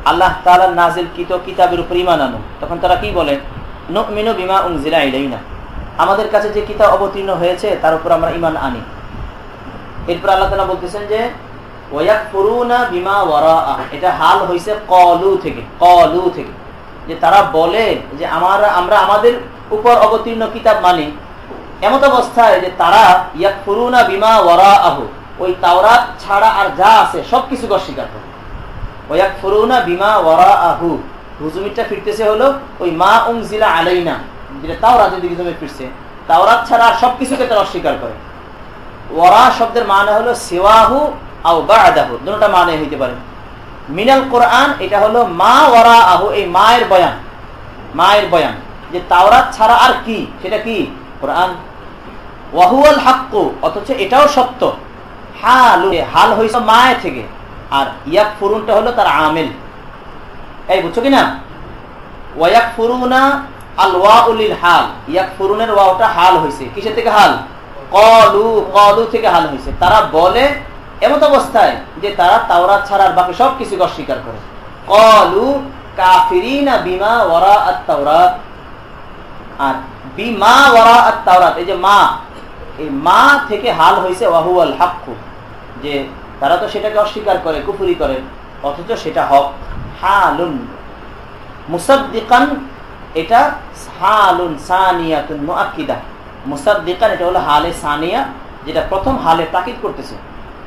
S3: আল্লাহ তাআলার নাজিল কিত কিতাবের উপর ইমান আনো, তখন তারা কি বলে? নুমিনু বিমা উনজিলা ইলাইনা। আমাদের কাছে যে কিতাব অবতীর্ণ হয়েছে, তার উপর আমরা ইমান আনি। এরপর আল্লাহ তাআলা বলতেছেন যে বিমা এটা হাল কলু থেকে কলু থেকে। যে তারা বলে যে আমরা আমাদের উপর অবতীর্ণ কিতাব মানি। এমত অবস্থায় যে তারা বিমা ওয়ারাআহু, ওই তাওরাত ছাড়া আর যা আছে সবকিছুকে অস্বীকার করে। ওয়াকফুরুনা বিমা ওয়ারাআহু। হুজুমিরটা ফিরতেছে হলো, ওই মা উনজিলা আলাইনা। যেটা তাওরাতের ফিরছে। তাওরাত ছাড়া আর সবকিছুকে তারা অস্বীকার করে। ওরা শব্দের মানে হলো সেওয়াহু আও বাদাহু দুটোটা মানে হইতে পারে। মিনাল কোরআন, এটা হলো মা ওরা আহু এই মায়ের বয়ান মায়ের বয়ান, যে তাওরাত ছাড়া আর কি, সেটা কি? কোরআন। ওয়াহুয়াল হাক্কু, অথচ এটাও সত্য। হাল হাল হইছে মায়ের থেকে, আর ইয়াক ফুরুনটা হলো তার আমেল। এই বুঝছ কি না ওয়াক ফুরুনা আল ওয়াউলিল হাল ইয়াক ফুরুনের ওয়াওটা হাল হয়েছে কিসের থেকে হাল? কলু কলু থেকে হাল হইছে। তারা বলে, এমত অবস্থায় যে তারা তাওরাত ছাড়া আর বাকি সব কিছু অস্বীকার করে। কলু কাফিরিনা বিমা ওয়ারা আত তাওরাত। আর বিমা ওয়ারা আত তাওরাত, এই যে মা, এই মা থেকে হাল হইছে ওয়াহুয়াল হাক্কু। যে তারা তো সেটাকে অস্বীকার করে, কুফুরি করে, অথচ সেটা হক। হালুন, মুসাদ্দিকান, এটা হালুন সানিয়াতুন মুআক্কিদা। মুসাদ্দিকান, এটা হলো হালে সানিয়া, যেটা প্রথম হালে তাকিদ করতেছে।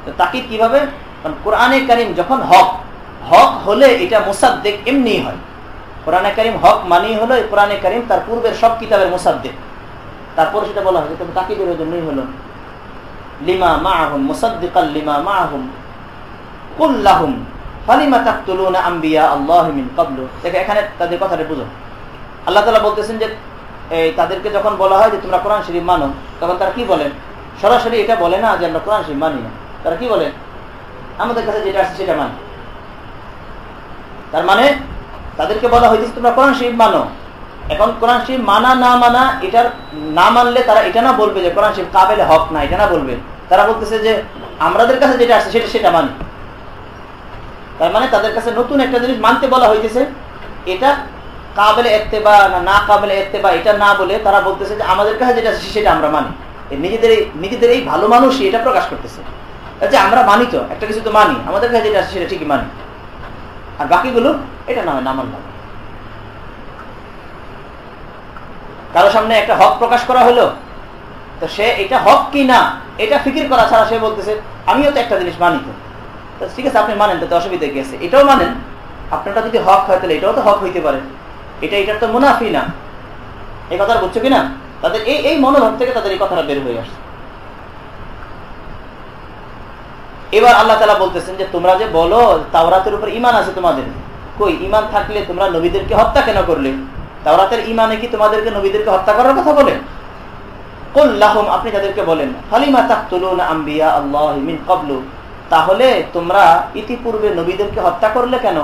S3: তো তাকিদ কীভাবে? কারণ কোরআনে কারিম যখন হক হক হলে এটা মুসাদ্দিক এমনি হয়। কোরআনে কারিম হক মানি হলো কোরআনে কারিম তার পূর্বের সব কিতাবের মুসাদ্দিক। তারপরে সেটা বলা হয় তবে তাকিদের জন্যই হলো। লিমা মাহুম মুসাদ্দিকাল লিমা মাহুম, কুল্লাহুম, ফালিমা তাকতুলুনা আম্বিয়া আল্লাহ মিন ক্বাবলু। দেখো এখানে তাদের কথাটা বুঝো। আল্লাহ তাআলা বলতেছেন যে এই তাদেরকে যখন বলা হয় যে তোমরা কোরআন শরীফ মানো, তখন তারা কি বলেন? সরাসরি এটা বলে না যে আমরা কোরআন শরীফ মানি না। তারা কি বলেন? আমাদের কাছে যেটা আছে সেটা মানি। তার মানে তাদেরকে বলা হয়েছে তোমরা কোরআন শরীফ মানো। এখন কোরআন শরীফ মানা না মানা এটার না মানলে তারা এটা না বলবে যে কোরআন শরীফ কাবেলে হক না, এটা না বলবে। তারা বলতেছে যে আমাদের কাছে যেটা আছে সেটা সেটা মানি। তার মানে তাদের কাছে নতুন একটা জিনিস মানতে বলা হইতেছে। এটা কাবেলে এত্তেবা না না কাবেলে এত্তেবা, এটা না বলে তারা বলতেছে যে আমাদের কাছে যেটা আছে সেটা আমরা মানি। নিজেদের এই নিজেদের এই ভালো মানুষই এটা প্রকাশ করতেছে। যে আমরা মানি তো, একটা কিছু তো মানি, আমাদের কাছে যেটা আছে, সেটা ঠিকই মানি। আর বাকিগুলো, এটা না হয়, না মানলাম। কারও সামনে একটা হক প্রকাশ করা হলো, তো সে এটা হক কি না, এটা ফিকির করা ছাড়া সে বলতেছে, আমিও তো একটা জিনিস মানি তো। ঠিক আছে, আপনি মানেন, তাতে অসুবিধা আছে? এটাও মানেন। আপনারটা যদি হক হয়, তাহলে এটাও তো হক হইতে পারে। এটা এটার তো মুনাফি না। এই কথা বুঝছ কিনা? তাদের এই এই মনোভাব থেকে তাদের এই কথাটা বের হয়ে আসছে। এবার আল্লাহ তালা বলতেছেন যে, তোমরা যে বলো, তাওরাতের উপর ইমান আছে তোমাদের। কই ইমান থাকলে তোমরা নবীদেরকে হত্যা কেন করলে? তাওরাতের ইমানে কি তোমাদেরকে নবীদেরকে হত্যা করার কথা বলে? কল্লাহম আপনি তাদেরকে বলেন হালিমা তাকতুলুন আম্বিয়া আল্লাহ মিন কবলু তাহলে তোমরা ইতিপূর্বে নবীদেরকে হত্যা করলে কেন?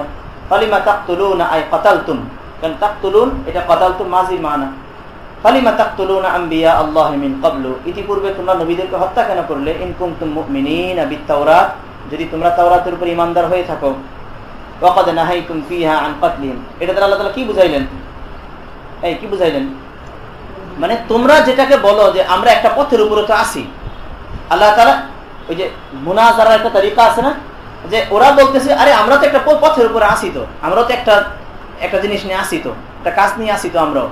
S3: ফালিমা তাকতুলুন আই কতালতুম? কারণ তাকতুলুন এটা কতালতুম মাজির মানা ফালিমা তাকতুলুন আম্বিয়া আল্লাহ মিন কবলু ইতিপূর্বে তোমরা নবীদেরকে হত্যা কেন করলে ইন কুনতুম মুমিনিন বিত তাওরাত যদি তোমরা তাওরাতের উপর ঈমানদার হয়ে থাকো ওয়াকাদ নাহাইতুম ফিহা আন কাতলিহিম এটা দ্বারা আল্লাহ তাআলা কি বুঝাইলেন এই কি বুঝাইলেন মানে তোমরা যেটাকে বলো যে আমরা একটা পথের উপরে তো আসি আল্লাহ তালা ওই যে মুনাজারার একটা তালিকা আছে না যে ওরা বলতেছে আরে আমরা তো একটা পথের উপরে আসি তো আমরাও তো একটা একটা জিনিস নিয়ে আসি তো, একটা কাজ নিয়ে আসি তো আমরাও।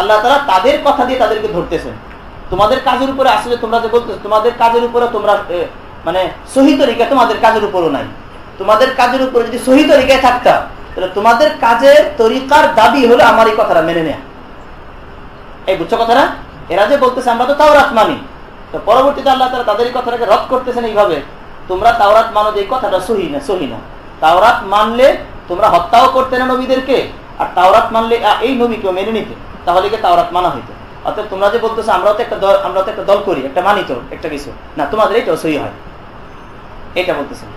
S3: আল্লাহ তালা তাদের কথা দিয়ে তাদেরকে ধরতেছেন। তোমাদের কাজের উপরে আসলে তোমরা যে বলতেছো তোমাদের কাজের উপরে তোমরা মানে সহি তরিকা তোমাদের কাজের উপরও নাই। তোমাদের কাজের উপরে যদি সহি তরিকায় থাকতা, তাহলে তোমাদের কাজের তরিকার দাবি হলো আমার এই কথাটা মেনে নেয়া। এই বুঝছ কথাটা? এরা যে বলতেছে, আমরা তো তাওরাত মানি। তো পরবর্তীতে আল্লাহ তারা তাদের এই কথাটাকে রদ করতেছেন এইভাবে। তোমরা তাওরাত মানো যে এই কথাটা সহি না সহি না। তাওরাত মানলে তোমরা হত্যাও করতে না নবীদেরকে, আর তাওরাত মানলে এই নবীকেও মেনে নিতে। তাহলে কি তাওরাত মানা হইতো? অর্থাৎ তোমরা যে বলতেছো, আমরাও তো একটা দল আমরা তো একটা দল করি, একটা মানিত একটা কিছু। না, তোমাদের এইটাও সহি হয়। এটা বলতেছেন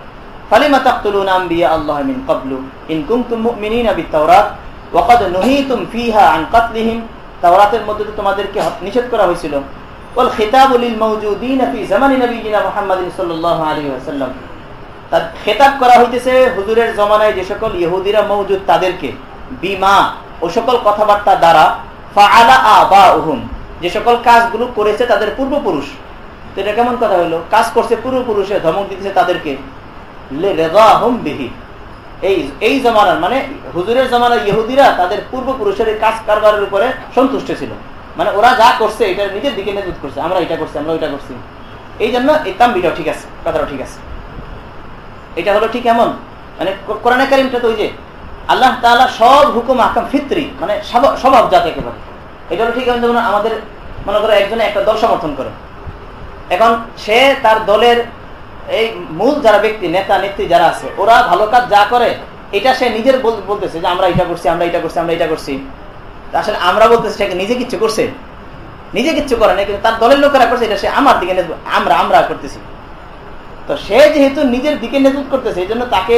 S3: ফালিমা তাকতুলুনা আল্লাহ মিন ইন বিত-তাওরাত ওয়া ক্বাদ নুহিতুম ফিহা আন কাতলিহিম। তাওরাতের মধ্যে তোমাদেরকে নিষেধ করা হয়েছিল। ওয়াল খিতাবু লিল ফি জামানি নবিয়িনা মুহাম্মাদিন সাল্লাল্লাহু আলাইহি ওয়াসাল্লাম। তার খেতাব করা হইতেছে হুজুরের জমানায় যে সকল ইহুদিরা মওজুদ তাদেরকে। বিমা, ও সকল কথাবার্তা দ্বারা যে সকল কাজগুলো করেছে তাদের পূর্বপুরুষ। তো এটা কেমন কথা হলো কাজ করছে পূর্বপুরুষে, ধমক দিতেছে তাদেরকে। এই এই জমানার মানে হুজুরের জমানার ইহুদিরা তাদের পূর্বপুরুষের কাজ কারবারের উপরে সন্তুষ্ট ছিল। মানে ওরা যা করছে এটা নিজের দিকে নেতৃত্ব করছে। আমরা এটা করছি, আমরা ওইটা করছি। এই জন্য এই তাম্বিটাও ঠিক আছে, কথাটাও ঠিক আছে। এটা হলো ঠিক এমন। মানে কোরআন কারিমটা তো ওই যে আল্লাহ তালা সব হুকুম আকাম ফিত্রি মানে স্বভাব জাত একেবারে এটা হলো ঠিক এমন যেমন আমাদের মনে করো একজনে একটা দল সমর্থন করে। এখন সে তার দলের এই মূল যারা ব্যক্তি, নেতা, নেত্রী যারা আছে, ওরা ভালো কাজ যা করে, এটা সে নিজের বলতেছে যে আমরা এটা করছি, আমরা এটা করছি, আমরা এটা করছি। আসলে আমরা বলতেছি সে নিজে কিচ্ছু করছে? নিজে কিচ্ছু করে না কিন্তু তার দলের লোকেরা করছে, এটা সে আমার দিকে আমরা আমরা করতেছি। তো সে যেহেতু নিজের দিকে নেতৃত্ব করতেছে, এই জন্য তাকে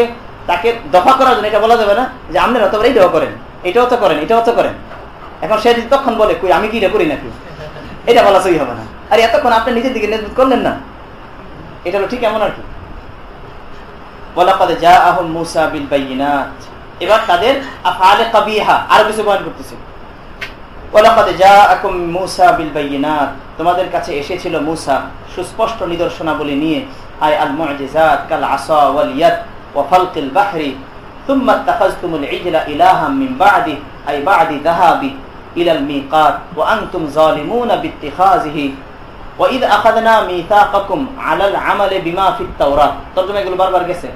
S3: তাকে দফা করার জন্য এটা বলা যাবে না যে আপনারা তো এইটাও করেন। এটাও তো করেন, এটাও তো করেন। এখন সে যদি তখন বলে, কই, আমি কি এটা করি নাকি? এটা বলা সই হবে না। আর এতক্ষণ আপনি নিজের দিকে নেতৃত্ব করলেন না। এটা হলো ঠিক এমন আর কি। যা মুসা বিল এবার তাদের আফআলে কাবিহা আরও কিছু বয়ান করতেছে। তোমাদের কাছে এসেছিল মুসা সুস্পষ্ট নিদর্শনাবলী নিয়ে আই আল মুআজিজাত কাল আসা ওয়াল ইয়াদ ওয়া ফালকিল বাহরি ثم اتخذتم العجل إلها من بعده أي بعد ذهابه إلى الميقات وأنتم ظالمون باتخاذه وإذ أخذنا ميثاقكم على العمل بما في التوراة ترجمة يقول باربار كيسه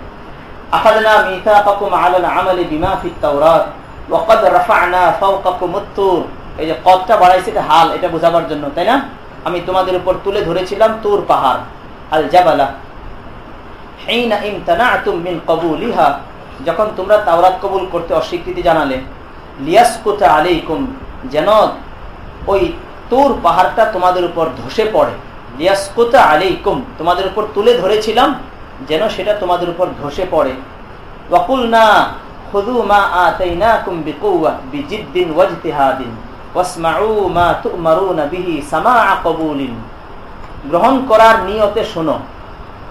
S3: أخذنا ميثاقكم على العمل بما في التوراة وقد رفعنا فوقكم الطور এই যে কদটা বাড়াইছে এটা হাল এটা বোঝাবার জন্য তাই না আমি তোমাদের উপর তুলে ধরেছিলাম তুর পাহাড় আল জাবালা যখন তোমরা তাওরাত কবুল করতে অস্বীকৃতি জানালে, লিয়াসকুতা আলাইকুম, যেন ওই তোর পাহাড়টা তোমাদের উপর ধসে পড়ে। লিয়াসকুতা আলাইকুম, তোমাদের উপর তুলে ধরেছিলাম, যেন সেটা তোমাদের উপর ধসে পড়ে। ওয়াকুল না খুদু মা আতাইনাকুম বিকুওয়া, বিজিদ্দিন ওয়াজতিহাদিন গ্রহণ করার নিয়তে শোনো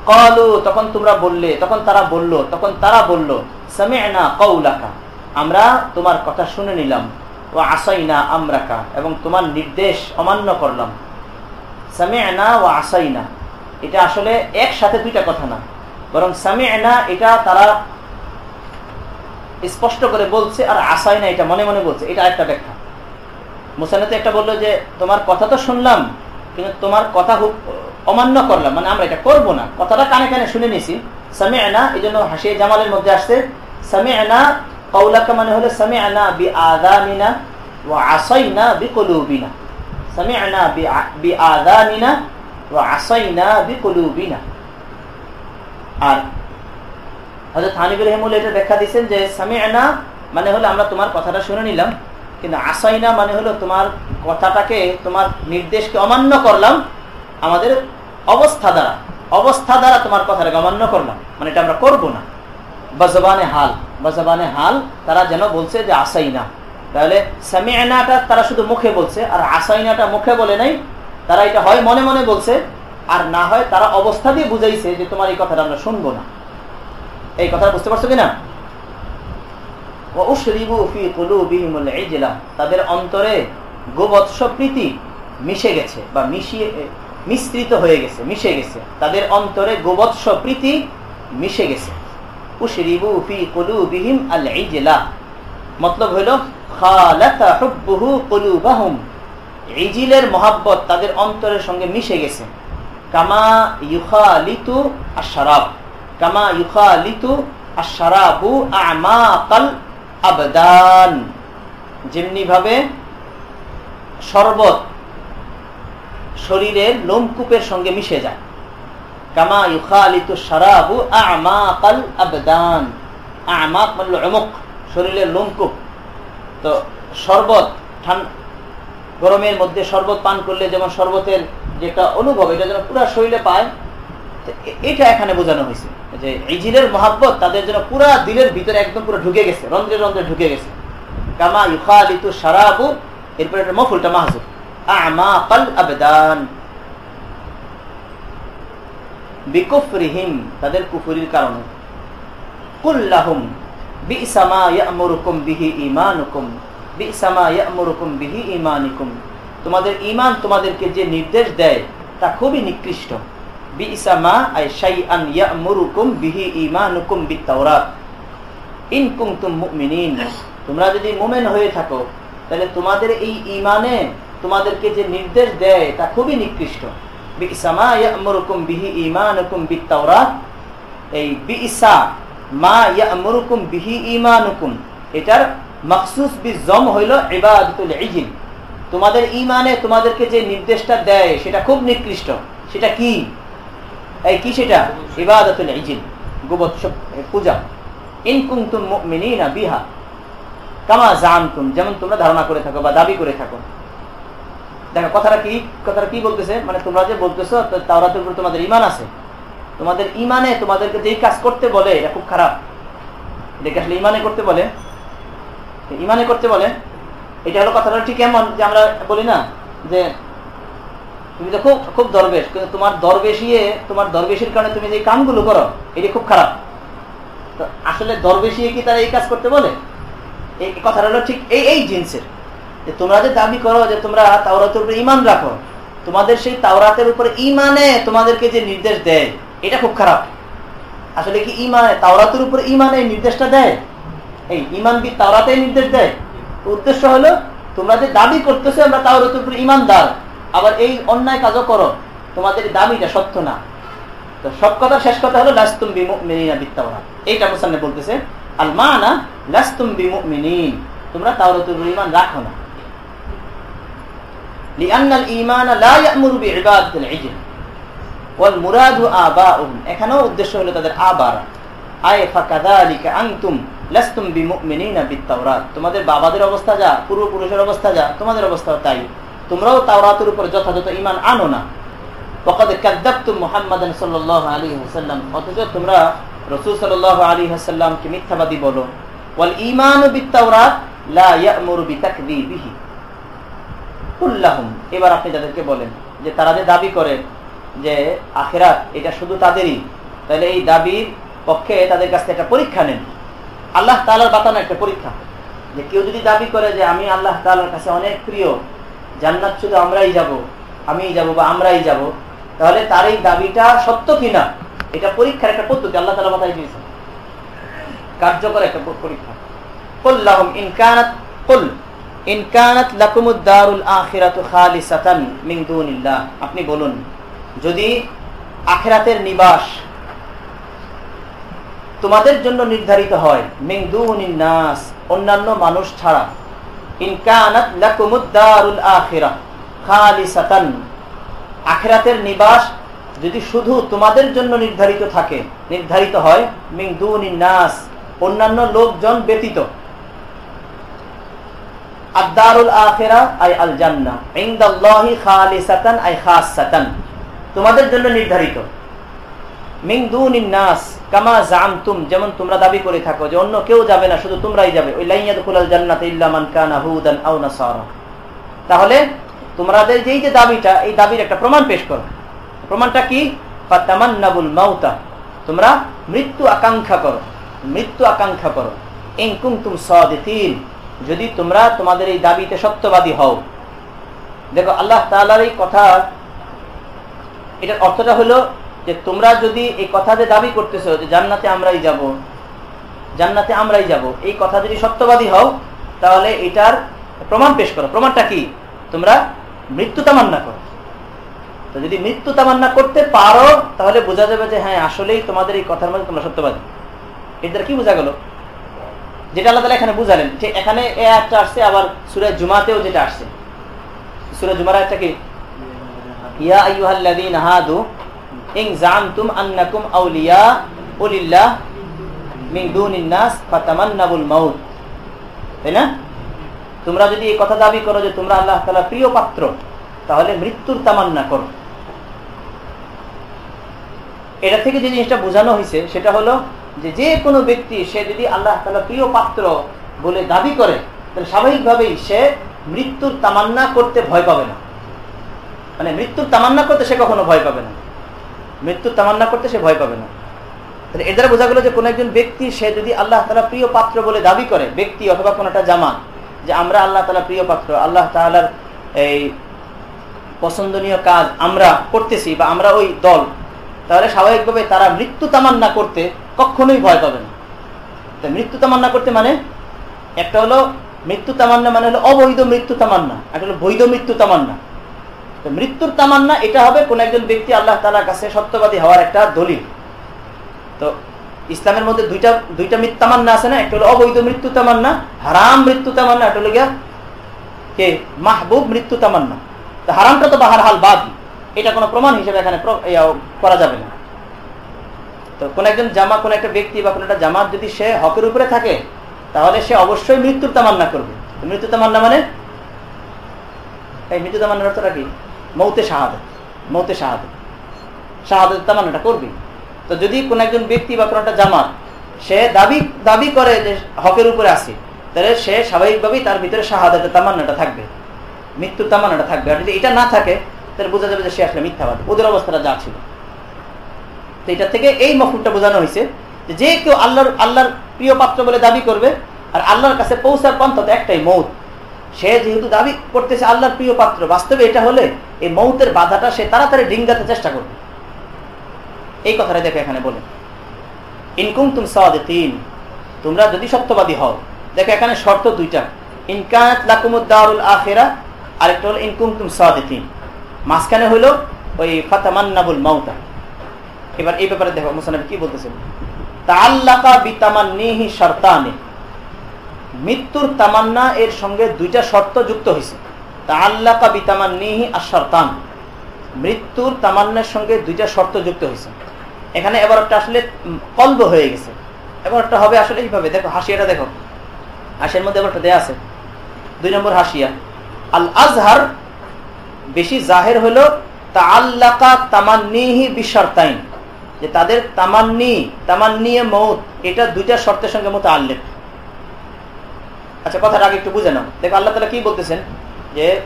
S3: কলু, তখন তোমরা বললে, তখন তারা বলল, তখন তারা বলল, সামিনা কৌলাকা আমরা তোমার কথা শুনে নিলাম। ও আসাইনা আমরাকা। এবং তোমার নির্দেশ অমান্য করলাম। সামিনা ও আসাইনা। এটা আসলে একসাথে দুইটা কথা না। বরং সামিনা এটা তারা স্পষ্ট করে বলছে, আর আসাইনা এটা মনে মনে বলছে। এটা একটা ব্যাখ্যা। মুসানাতে একটা বলল যে, তোমার কথা তো শুনলাম, কিন্তু তোমার কথা অমান্য করলাম মানে আমরা এটা করব না। কথাটা কানে কানে শুনে নিছি সামে আনা এই জন্য হাসিয়ে জামালের মধ্যে আসছে সামে আনা কৌলাকা মানে হলো সামে আনা বি আদানিনা ও আসাইনা বি কলুবিনা আনা বি আদানিনা ও বি কলুবিনা আর হজরত রহমুল এটা দিচ্ছেন যে আনা মানে হলো, আমরা তোমার কথাটা শুনে নিলাম, কিন্তু মানে হলো তোমার কথাটাকে, তোমার নির্দেশকে অমান্য করলাম আমাদের অবস্থা দ্বারা অবস্থা দ্বারা তোমার কথাটাকে অমান্য করলাম মানে এটা আমরা করব না। বাজবানে হাল বাজবানে হাল তারা যেন বলছে যে আসাই না তাহলে সামিয়ানাটা তারা শুধু মুখে বলছে, আর আসাইনাটা মুখে বলে নাই, তারা এটা হয় মনে মনে বলছে, আর না হয় তারা অবস্থা দিয়ে বুঝাইছে যে তোমার এই কথাটা আমরা শুনব না। এই কথা বুঝতে পারছ কিনা? তাদের অন্তরে গোবৎস প্রীতি মিশে গেছে, বা মিশিয়ে মিশ্রিত হয়ে গেছে, মিশে গেছে। তাদের অন্তরে গোবৎস প্রীতি মিশে গেছে। মতলব হইল ইজিলের মহাব্বত তাদের অন্তরের সঙ্গে মিশে গেছে। কামা ইউখালিতু আশারাব কামা ইউখালিতু আশারাবু আমাকাল আবদান। যেমনি ভাবে শরবত শরীরের লোমকূপের সঙ্গে মিশে যায়। কামা ইউখালিতু সারাবু আমাকাল আবদান। আমাক মানে অমুক, শরীরের লোমকূপ। তো শরবত গরমের মধ্যে শরবত পান করলে যেমন শরবতের যেটা অনুভব, এটা যেন পুরা শরীরে পায় এটা এখানে বোঝানো হয়েছে যে ইজিলের মহাব্বত তাদের জন্য পুরা দিলের ভিতরে একদম পুরো ঢুকে গেছে, রন্ধ্রে রন্ধ্রে ঢুকে গেছে। কামা ইউখালিতু সারাবু এরপরে একটা মফুলটা মাহজুব তাদের কুফরির কারণে। কুল্লাহুম বিহি বিহি তোমাদের ঈমান তোমাদেরকে যে নির্দেশ দেয়, তা খুবই নিকৃষ্ট। বিসামা আই বিহি ঈমানুকুম বিত্তাওরাত। ইন তোমরা যদি মুমিন হয়ে থাকো, তাহলে তোমাদের এই ঈমানে তোমাদেরকে যে নির্দেশ দেয়, তা খুবই নিকৃষ্ট। তোমাদের ইমানে তোমাদেরকে যে নির্দেশটা দেয়, সেটা খুব নিকৃষ্ট। সেটা কি? এই কি সেটা? ইবাদতুল ইজিল। পূজা। ইনকুমতুম মুমিনিনা বিহা। কামা জানতুম যেমন তোমরা ধারণা করে থাকো বা দাবি করে থাকো। দেখো, কথাটা কি? কথাটা কি বলতেছে? মানে তোমরা যে বলতেছো তাওরাতের উপর তোমাদের ইমান আছে। তোমাদের ইমানে তোমাদেরকে যেই কাজ করতে বলে, এটা খুব খারাপ। দেখে আসলে ইমানে করতে বলে। ইমানে করতে বলে, এটা হলো কথাটা ঠিক এমন যে আমরা বলি না, যে তুমি তো খুব খুব দরবেশ, কিন্তু তোমার দরবেশিয়ে, তোমার দরবেশির কারণে তুমি যে কামগুলো করো, এটি খুব খারাপ। তো আসলে দরবেশিয়ে কি তারা এই কাজ করতে বলে? এই কথাটা হলো ঠিক এই এই জিন্সের। যে তোমরা যে দাবি করো যে তোমরা তাওরাতের উপরে ইমান রাখো, তোমাদের সেই তাওরাতের উপরে ইমানে তোমাদেরকে যে নির্দেশ দেয়, এটা খুব খারাপ। আসলে কি ইমানে তাওরাতের উপরে ইমানে নির্দেশটা দেয়? এই ইমান কি তাওরাতে নির্দেশ দেয়? উদ্দেশ্য হলো, তোমরা যে দাবি করতেছো আমরা তাওরাতের উপরে ইমানদার আবার এই অন্যায় কাজও করো, তোমাদের দাবিটা সত্য না। তো সব কথা, শেষ কথা হলো, লাস্তুম বিমিনা বিত্তাওরা এইটা মোসান্নে বলতেছে আল মানা লাস্তুম বিমিন তোমরা তাওরাতের উপর ইমান রাখো না। এখানেও উদ্দেশ্য হলো তাদের আবার। তোমাদের বাবাদের অবস্থা যা, পূর্বপুরুষের অবস্থা যা, তোমাদের অবস্থা তাই। তোমরাও তাওরাতের উপর যথাযথ ইমান আনো না। অথচ তোমরা রসুল সাল আলী হাসাল্লামকে মিথ্যাবাদী বলো। ইমান বিত্তাওরাত লা ইয়ামুরু বিতাকদিবিহি। কুল্লাহুম। এবার আপনি তাদেরকে বলেন যে তারা যে দাবি করে যে আখেরাত, এটা শুধু তাদেরই, তাহলে এই দাবির পক্ষে তাদের কাছ থেকে একটা পরীক্ষা নেন। আল্লাহ তালার বাতানো একটা পরীক্ষা। যে কেউ যদি দাবি করে যে আমি আল্লাহ তালার কাছে অনেক প্রিয়, জান্নাত শুধু আমরাই যাব আমি যাব বা আমরাই যাব, তাহলে তার এই দাবিটা সত্য কিনা? এটা পরীক্ষার একটা পদ্ধতি আল্লাহ তালা মাথায় দিয়েছে কার্যকর একটা পরীক্ষা। কল্লাহম ইনকানাত কল। ইনকানাত লাকুমুদ্দারুল আখিরাতু খালিসাতান মিন আপনি বলুন, যদি আখিরাতের নিবাস তোমাদের জন্য নির্ধারিত হয়, মিন দুনিন নাস অন্যান্য মানুষ ছাড়া ইনকানাত লাকুমুদ্দারুল আখিরা, খালিসাতান, আখিরাতের নিবাস যদি শুধু তোমাদের জন্য নির্ধারিত থাকে, নির্ধারিত হয়, মিন দুনিন নাস অন্যান্য লোকজন ব্যতীত। তোমাদের জন্য নির্ধারিত। কামা যেমন তোমরা দাবি করে থাকো যে অন্য কেউ যাবে না, শুধু তোমরাই যাবে। তাহলে তোমাদের যেই যে দাবিটা, এই দাবির একটা প্রমাণ পেশ করো। প্রমাণটা কি? তোমরা মৃত্যু আকাঙ্ক্ষা করো। মৃত্যু আকাঙ্ক্ষা করো। ইনকুম তুম যদি তোমরা তোমাদের এই দাবিতে সত্যবাদী হও। দেখো, আল্লাহ তাআলার এই কথা, এটার অর্থটা হলো যে তোমরা যদি এই কথা যে দাবি করতেছো যে জান্নাতে আমরাই যাব, জান্নাতে আমরাই যাব, এই কথা যদি সত্যবাদী হও, তাহলে এটার প্রমাণ পেশ করো। প্রমাণটা কি? তোমরা মৃত্যু তামান্না করো। তো যদি মৃত্যু তামান্না করতে পারো, তাহলে বোঝা যাবে যে হ্যাঁ আসলেই তোমাদের এই কথার মধ্যে তোমরা সত্যবাদী। এর দ্বারা কি বোঝা গেল? যেটা আল্লাহ তালা বুঝালেন ঠিক এখানে এ একটা আসছে, আবার সুরে জুমাতেও যেটা আসছে। সুরে জুমার একটা কি? তাই না? তোমরা যদি এই কথা দাবি করো যে তোমরা আল্লাহ তাআলা প্রিয় পাত্র, তাহলে মৃত্যুর তামান্না করো। এটা থেকে যে জিনিসটা বোঝানো হয়েছে সেটা হলো যে যে কোনো ব্যক্তি সে যদি আল্লাহ তালা প্রিয় পাত্র বলে দাবি করে, তাহলে স্বাভাবিকভাবেই সে মৃত্যুর তামান্না করতে ভয় পাবে না। মানে মৃত্যুর তামান্না করতে সে কখনো ভয় পাবে না। মৃত্যুর তামান্না করতে সে ভয় পাবে না। তাহলে এর দ্বারা বোঝা গেল যে কোনো একজন ব্যক্তি সে যদি আল্লাহ তালা প্রিয় পাত্র বলে দাবি করে, ব্যক্তি অথবা কোনো একটা জামা, যে আমরা আল্লাহ তালা প্রিয় পাত্র, আল্লাহ তালার এই পছন্দনীয় কাজ আমরা করতেছি বা আমরা ওই দল তাহলে স্বাভাবিকভাবে তারা মৃত্যু তামান্না করতে কখনোই ভয় পাবে না। মৃত্যু তামান্না করতে মানে? একটা হলো মৃত্যু তামান্না মানে হলো অবৈধ মৃত্যু তামান্না, একটা হলো বৈধ মৃত্যু তামান্না। তো মৃত্যুর তামান্না এটা হবে কোন একজন ব্যক্তি আল্লাহ তালার কাছে সত্যবাদী হওয়ার একটা দলিল। তো ইসলামের মধ্যে দুইটা দুইটা তামান্না আছে না? একটা হলো অবৈধ মৃত্যু তামান্না, হারাম মৃত্যু তামান্না, একটা হলো গিয়া কে? মাহবুব মৃত্যু তামান্না। তো হারামটা তো বাহার হাল বাদ। এটা কোনো প্রমাণ হিসেবে এখানে করা যাবে না। তো কোন একজন জামা, কোন একটা ব্যক্তি বা কোন একটা জামাত যদি সে হকের উপরে থাকে, তাহলে সে অবশ্যই মৃত্যুর তামান্না করবে। মৃত্যু তামান্না মানে? এই মৃত্যু তামান্নার অর্থটা কি? মৌতে শাহাদ মৌতে শাহাদ শাহাদ তামান্নাটা করবে। তো যদি কোন একজন ব্যক্তি বা কোন একটা জামাত সে দাবি দাবি করে যে হকের উপরে আসে তাহলে সে স্বাভাবিকভাবেই তার ভিতরে শাহাদাতের তামান্নাটা থাকবে। মৃত্যুর তামান্নাটা থাকবে। আর যদি এটা না থাকে তাহলে বোঝা যাবে যে সে আসলে মিথ্যাবাদ ওদের অবস্থাটা যা ছিল। তো এটা থেকে এই মফুলটা বোঝানো হয়েছে যে কেউ আল্লাহর আল্লাহর প্রিয় পাত্র বলে দাবি করবে আর আল্লাহর কাছে পৌঁছার পন্থা তো একটাই মৌত। সে যেহেতু দাবি করতেছে আল্লাহর প্রিয় পাত্র, বাস্তবে এটা হলে এই মৌতের বাধাটা সে তাড়াতাড়ি ডিঙ্গাতে চেষ্টা করবে। এই কথাটা দেখো এখানে বলে। ইনকুম তুম সাদে তিন তোমরা যদি সত্যবাদী হও, দেখো এখানে শর্ত দুইটা। ইনকাত লাকুমুদ্দারুল আখেরা, আরেকটা হলো ইনকুম তুম সাদে তিন মাঝখানে হলো ওই ফাতামান্নাবুল মাউতা। এবার এই ব্যাপারে দেখো মুসানবী কি বলতেছেন? মৃত্যুর তামান্না এর সঙ্গে দুইটা শর্ত যুক্ত হয়েছে তাল্লাকা বিতামান্নিহি আর শর্তান মৃত্যুর তামান্নার সঙ্গে দুইটা শর্ত যুক্ত হয়েছে এখানে এবার একটা আসলে কল্ব হয়ে গেছে। এবার একটা হবে আসলে এইভাবে। দেখো, হাসিয়াটা দেখো। হাসিয়ার মধ্যে এবার একটা দেয়া আছে। দুই নম্বর হাসিয়া। আল আজহার বেশি জাহের হলো তাল্লাকা তামান্নিহি বিশর্তাইন। যে তাদের তামান্নি, তামান্নিয়ে মৌত, এটা দুইটা শর্তের সঙ্গে মতো আল্লেখ আচ্ছা কথাটা আগে একটু বুঝে নাও। দেখো, আল্লাহ তালা কি বলতেছেন? যে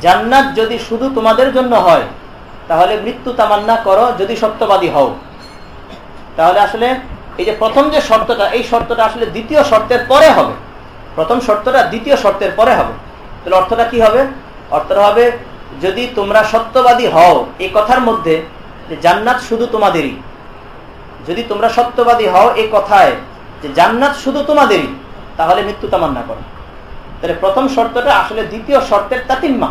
S3: জান্নাত যদি শুধু তোমাদের জন্য হয়, তাহলে মৃত্যু তামান্না করো, যদি সত্যবাদী হও। তাহলে আসলে এই যে প্রথম যে শর্তটা, এই শর্তটা আসলে দ্বিতীয় শর্তের পরে হবে। প্রথম শর্তটা দ্বিতীয় শর্তের পরে হবে। তাহলে অর্থটা কি হবে? অর্থটা হবে, যদি তোমরা সত্যবাদী হও এই কথার মধ্যে জান্নাত শুধু তোমাদেরই। যদি তোমরা সত্যবাদী হও এই কথায় যে জান্নাত শুধু তোমাদেরই, তাহলে মৃত্যু তামান্না করো। তাহলে প্রথম শর্তটা আসলে দ্বিতীয় শর্তের তাতিম্মা।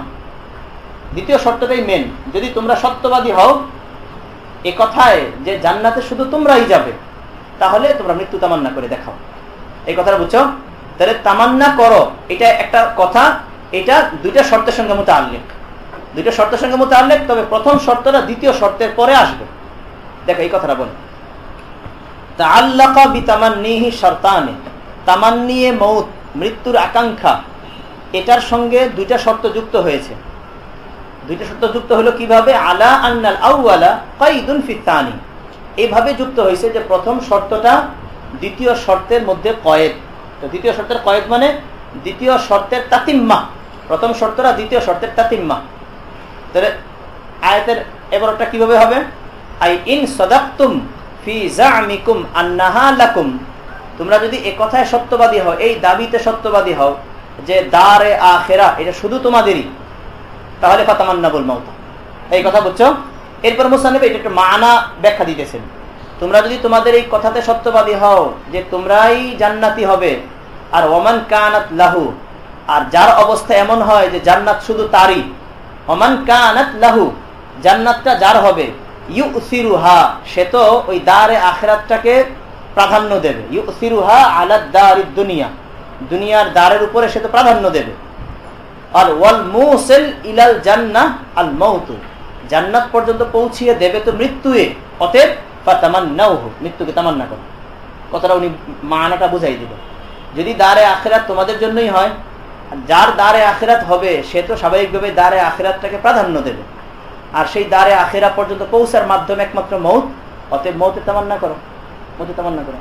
S3: দ্বিতীয় শর্তটাই মেন যদি তোমরা সত্যবাদী হও, এ কথায় যে জান্নাতে শুধু তোমরাই যাবে, তাহলে তোমরা মৃত্যু তামান্না করে দেখাও। এই কথাটা বুঝছ? তাহলে তামান্না করো, এটা একটা কথা। এটা দুইটা শর্তের সঙ্গে মতো আনলেখ দুইটা শর্তের সঙ্গে মতো আনলেখ তবে প্রথম শর্তটা দ্বিতীয় শর্তের পরে আসবে। দেখো, এই কথাটা বল। তা আল্লাকা বি তামান্নিহি শর্তানে। তামান্নিয়ে মৌত, মৃত্যুর আকাঙ্ক্ষা, এটার সঙ্গে দুইটা শর্ত যুক্ত হয়েছে। দুইটা শর্ত যুক্ত হলো কীভাবে? আলা আন্নাল আউআলা কাইদুন ফিতানি এইভাবে যুক্ত হয়েছে যে প্রথম শর্তটা দ্বিতীয় শর্তের মধ্যে কয়েদ। দ্বিতীয় শর্তের কয়েদ মানে দ্বিতীয় শর্তের তাতিম্মা। প্রথম শর্তটা দ্বিতীয় শর্তের তাতিম্মা। তাহলে আয়াতের এবারটা কীভাবে হবে? আই ইন সদাক্তুম ফি জামিকুম আন্নাহা লাকুম। তোমরা যদি এ কথায় সত্যবাদী হও, এই দাবিতে সত্যবাদী হও যে দারে আখেরা, এটা শুধু তোমাদেরই, তাহলে ফাতামান্না বল মাউতা। এই কথা বুঝছ? এরপর মুসানিব এটা একটু মানা ব্যাখ্যা দিতেছেন। তোমরা যদি তোমাদের এই কথাতে সত্যবাদী হও যে তোমরাই জান্নাতি হবে আর ওমান কানাত লাহু, আর যার অবস্থা এমন হয় যে জান্নাত শুধু তারই। ওমান কানাত লাহু, জান্নাতটা যার হবে? ইউ সিরুহা সে তো ওই দারে আখেরাতটাকে প্রাধান্য দেবে। ইউ সিরুহা আলাদ দার দুনিয়া, দুনিয়ার দ্বারের উপরে সে তো প্রাধান্য দেবে। আর ওয়াল মুসেল ইলাল জান্না আল মৌতু জান্নাত পর্যন্ত পৌঁছিয়ে দেবে তো মৃত্যুয়ে। অতএব বা তামান্নাও হোক মৃত্যুকে তামান্না করো। কথাটা উনি মানাটা বুঝাই দিল। যদি দারে আখেরাত তোমাদের জন্যই হয়, যার দারে আখেরাত হবে, সে তো স্বাভাবিকভাবে দারে আখেরাতটাকে প্রাধান্য দেবে। আর সেই দারে আখেরা পর্যন্ত পৌঁছার মাধ্যমে একমাত্র মৌত, অতএব মৌতে তামান্না করো, মৌতে তামান্না করো।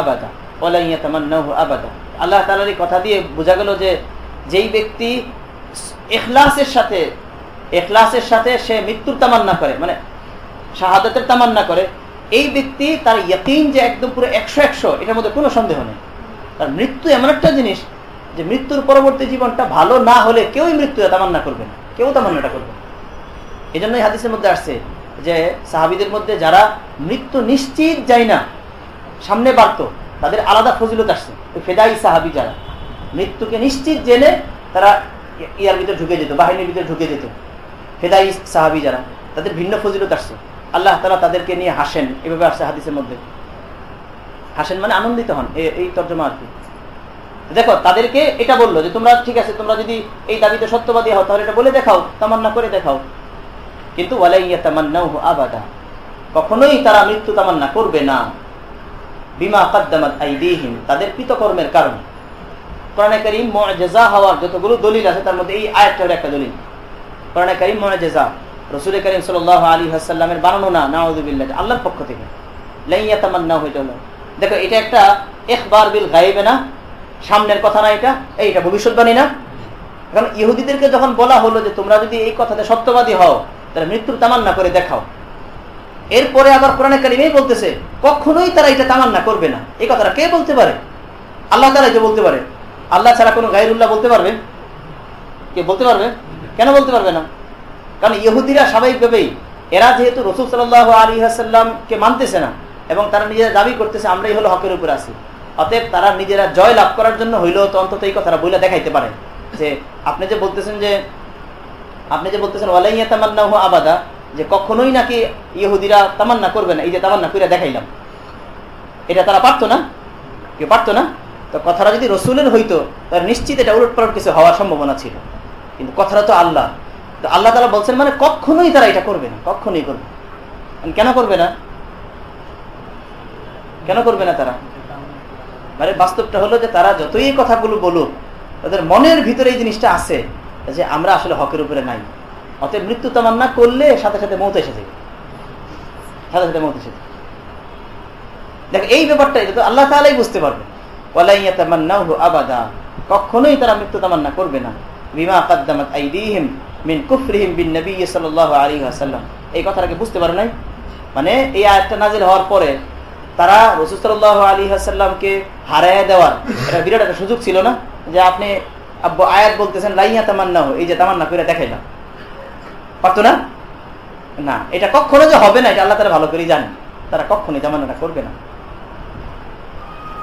S3: আবাদা আবাদা। আল্লাহ তালার কথা দিয়ে বোঝা গেল যে, যেই ব্যক্তি এখলাসের সাথে এখলাসের সাথে সে মৃত্যুর তামান্না করে মানে শাহাদাতের তামান্না করে এই ব্যক্তি তার ইয়কিন যে একদম পুরো একশো একশো, এটার মধ্যে কোনো সন্দেহ নেই। তার মৃত্যু এমন একটা জিনিস যে মৃত্যুর পরবর্তী জীবনটা ভালো না হলে কেউই মৃত্যু তামান্না করবে না, কেউ তামান্নাটা করবে এই জন্যই হাদিসের মধ্যে আসছে যে সাহাবিদের মধ্যে যারা মৃত্যু নিশ্চিত যায় না, সামনে বাড়তো, তাদের আলাদা ফজিলত আসছে। ফেদাই সাহাবি যারা, মৃত্যুকে নিশ্চিত জেনে তারা ইয়ার ভিতরে ঢুকে যেত, বাহিনীর ভিতরে ঢুকে যেত। ফেদাই সাহাবি যারা, তাদের ভিন্ন ফজিলত আসছে। আল্লাহ তালা তাদেরকে নিয়ে হাসেন। এভাবে আসছে হাদিসের মধ্যে। হাসেন মানে আনন্দিত হন। এই তর্জমা আর কি। দেখো, তাদেরকে এটা বলল যে, তোমরা ঠিক আছে, তোমরা যদি এই দাবিতে সত্যবাদী হও, তাহলে এটা বলে দেখাও, তামান্না করে দেখাও। কিন্তু আবাদা। কখনোই তারা মৃত্যু তামান্না করবে না। বিমা কাদ্দামাত আইদিহিম, তাদের কৃতকর্মের কারণে। কোরআনে করিম হওয়ার যতগুলো দলিল আছে, তার মধ্যে এই আয়াতটার একটা দলিল। কোরআনে করিম মজেজা। রসুল করিম সাল আলী হাসাল্লামের বানানো না নাউদুবিল্লাহ আল্লাহর পক্ষ থেকে। লাইয়া তামান্না হইতে হলো। দেখো, এটা একটা একবার বিল গাইবে না, সামনের কথা না এটা, এইটা ভবিষ্যৎবাণী না। এখন ইহুদিদেরকে যখন বলা হলো যে তোমরা যদি এই কথাতে সত্যবাদী হও তাহলে মৃত্যুর তামান্না করে দেখাও। এরপরে আবার কোরআনে কারিমেই বলতেছে, কখনোই তারা এটা তামান্না করবে না। এই কথাটা কে বলতে পারে? আল্লাহ তারা যে বলতে পারে। আল্লাহ ছাড়া কোনো গাইরুল্লাহ বলতে পারবে? কে বলতে পারবে? কেন বলতে পারবে না? কারণ ইহুদিরা স্বাভাবিকভাবেই, এরা যেহেতু রসুল সাল্লাহ আলী হাসাল্লামকে মানতেছে না এবং তারা নিজেরা দাবি করতেছে, আমরাই হলো হকের উপর আছি। অতএব তারা নিজেরা জয় লাভ করার জন্য হইলেও তো অন্তত এই কথাটা বইলে দেখাইতে পারে যে আপনি যে বলতেছেন যে, আপনি যে বলতেছেন ওয়ালাইয়া তামান্না আবাদা যে কখনোই নাকি ইহুদিরা তামান্না করবে না। এই যে তামান্না করে দেখাইলাম। এটা তারা পারতো না? কেউ পারতো না? তো কথাটা যদি রসুলের হইতো তার নিশ্চিত এটা উলট পালট কিছু হওয়ার সম্ভাবনা ছিল। কিন্তু কথাটা তো আল্লাহ তো আল্লাহ তালা বলছেন মানে কখনোই তারা এটা করবে না কখনোই করবে কেন করবে না? কেন করবে না তারা? মানে বাস্তবটা হলো যে তারা যতই কথাগুলো বলুক, তাদের মনের ভিতরে এই জিনিসটা আছে যে আমরা আসলে হকের উপরে নাই। অতএব মৃত্যু তামান্না করলে সাথে সাথে মৌত এসে যাবে। সাথে সাথে মত এসে দেখ, এই ব্যাপারটা, এটা তো আল্লাহ তালাই বুঝতে পারবে। আবাদা কখনোই তারা মৃত্যু তামান্না করবে না। বিমা কাদ্দামাত আইদিহিম মিন কুফরিহিম বিন নবী সাল্লাল্লাহু আলাইহি ওয়াসাল্লাম। এই কথাটাকে বুঝতে পারে নাই? মানে এই নাজিল হওয়ার পরে তারা আলী হাসাল্লামকে হারাইয়া দেওয়ার এটা বিরাট একটা সুযোগ ছিল না? যে আপনি আয়াত বলতেছেন, লাইয়া তামান্না এই যে তামান্না করে দেখাইলাম পারতো না? না, এটা কখনো যে হবে না, এটা আল্লাহ ভালো করেই জানেন। তারা কখনোই তামান্নাটা করবে না।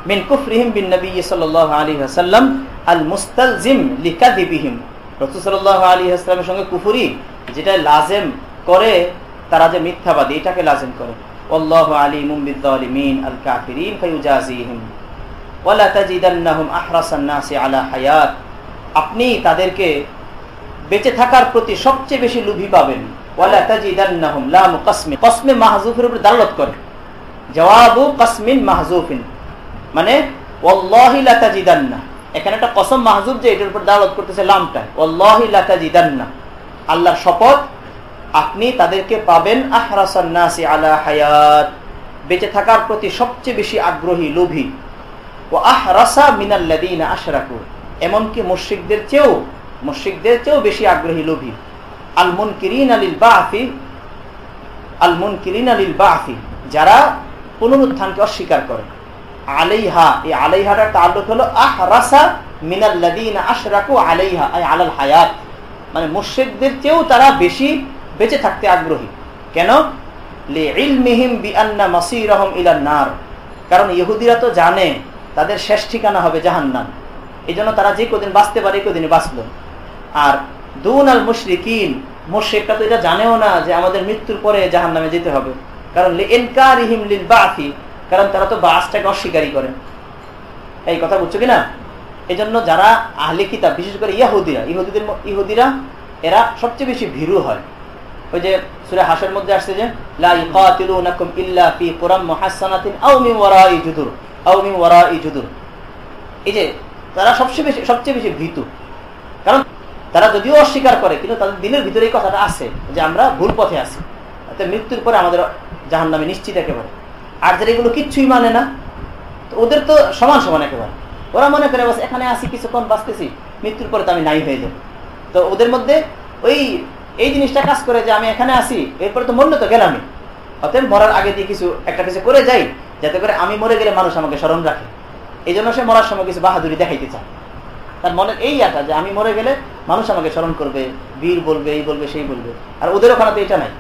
S3: মিন কুফরিহিম বিন নবী সাল্লাল্লাহু আলাইহি ওয়াসাল্লাম আল মুস্তালজিম লিকাযিবিহিম। রসুসাল্লাহ সঙ্গে কুফুরি যেটা লাজেম করে, তারা যে মিথ্যাবাদী, এটাকে লাজেম করে। আলী আল হায়াত। আপনি তাদেরকে বেঁচে থাকার প্রতি সবচেয়ে বেশি লোভী পাবেন। কসমে মাহজুফের দালত করে। জওয়াবু কাসমিন মাহজুফিন মানে এখানে একটা কসম মাহজুব যে এটার উপর দালালত করতেছে লামটা। তাজিদান্না আল্লাহর শপথ, আপনি তাদেরকে পাবেন আহরাসান্নাসি আলা হায়াত। বেঁচে থাকার প্রতি সবচেয়ে বেশি আগ্রহী, লোভী। ও আহরাসা মিনাল্লাদিনা আশরাকু। এমনকি মুশ্রিকদের চেয়েও মুশ্রিকদের চেয়েও বেশি আগ্রহী, লোভী। আল মুনকিরিন আলিল বাফি আল মুনকিরিন আলিল বাফি যারা পুনরুত্থানকে অস্বীকার করে। আলাইহা, এই আলাইহাটার তাল্লুক হলো আহরাসা মিনাল্লাদিনা আশরাকু আলাইহা আলাল হায়াত। মানে মুশ্রিকদের চেয়েও তারা বেশি বেঁচে থাকতে আগ্রহী। কেন? নার। কারণ ইহুদিরা তো জানে, তাদের শেষ ঠিকানা হবে জাহান্নাম। এই জন্য তারা যে কদিন বাঁচতে পারে কদিনে বাঁচল। আর দুন আল মুশরিকিন মুশ্রিকটা তো এটা জানেও না যে আমাদের মৃত্যুর পরে জাহান নামে যেতে হবে। কারণ কারণ তারা তো বাসটাকে অস্বীকারই করে। এই কথা বুঝছ কিনা? এই জন্য যারা আহলে কিতাব, বিশেষ করে ইয়াহুদিরা, ইহুদিদের ইহুদিরা, এরা সবচেয়ে বেশি ভীরু হয়। ওই যে সুরে হাসের মধ্যে আসছে যে এই যে, তারা সবচেয়ে বেশি সবচেয়ে বেশি ভীতু। কারণ তারা যদিও অস্বীকার করে, কিন্তু তাদের দিনের ভিতরে এই কথাটা আছে যে আমরা ভুল পথে আছি। মৃত্যুর পরে আমাদের জাহান নামে নিশ্চিত একেবারে। আর যারা এগুলো কিচ্ছুই মানে না ওদের তো সমান সমান একেবারে। ওরা মনে করে, বাস, এখানে আসি, কিছুক্ষণ বাঁচতেছি, মৃত্যুর পরে তো আমি নাই হয়ে যাব। তো ওদের মধ্যে ওই, এই জিনিসটা কাজ করে যে আমি এখানে আসি, এরপরে তো মরলে তো গেলামই। অতএব মরার আগে দিয়ে কিছু, একটা কিছু করে যাই, যাতে করে আমি মরে গেলে মানুষ আমাকে স্মরণ রাখে। এই জন্য সে মরার সময় কিছু বাহাদুরি দেখাইতে চায়। তার মনের এই আটা যে আমি মরে গেলে মানুষ আমাকে স্মরণ করবে, বীর বলবে, এই বলবে, সেই বলবে। আর ওদের ওখানে তো এটা নাই।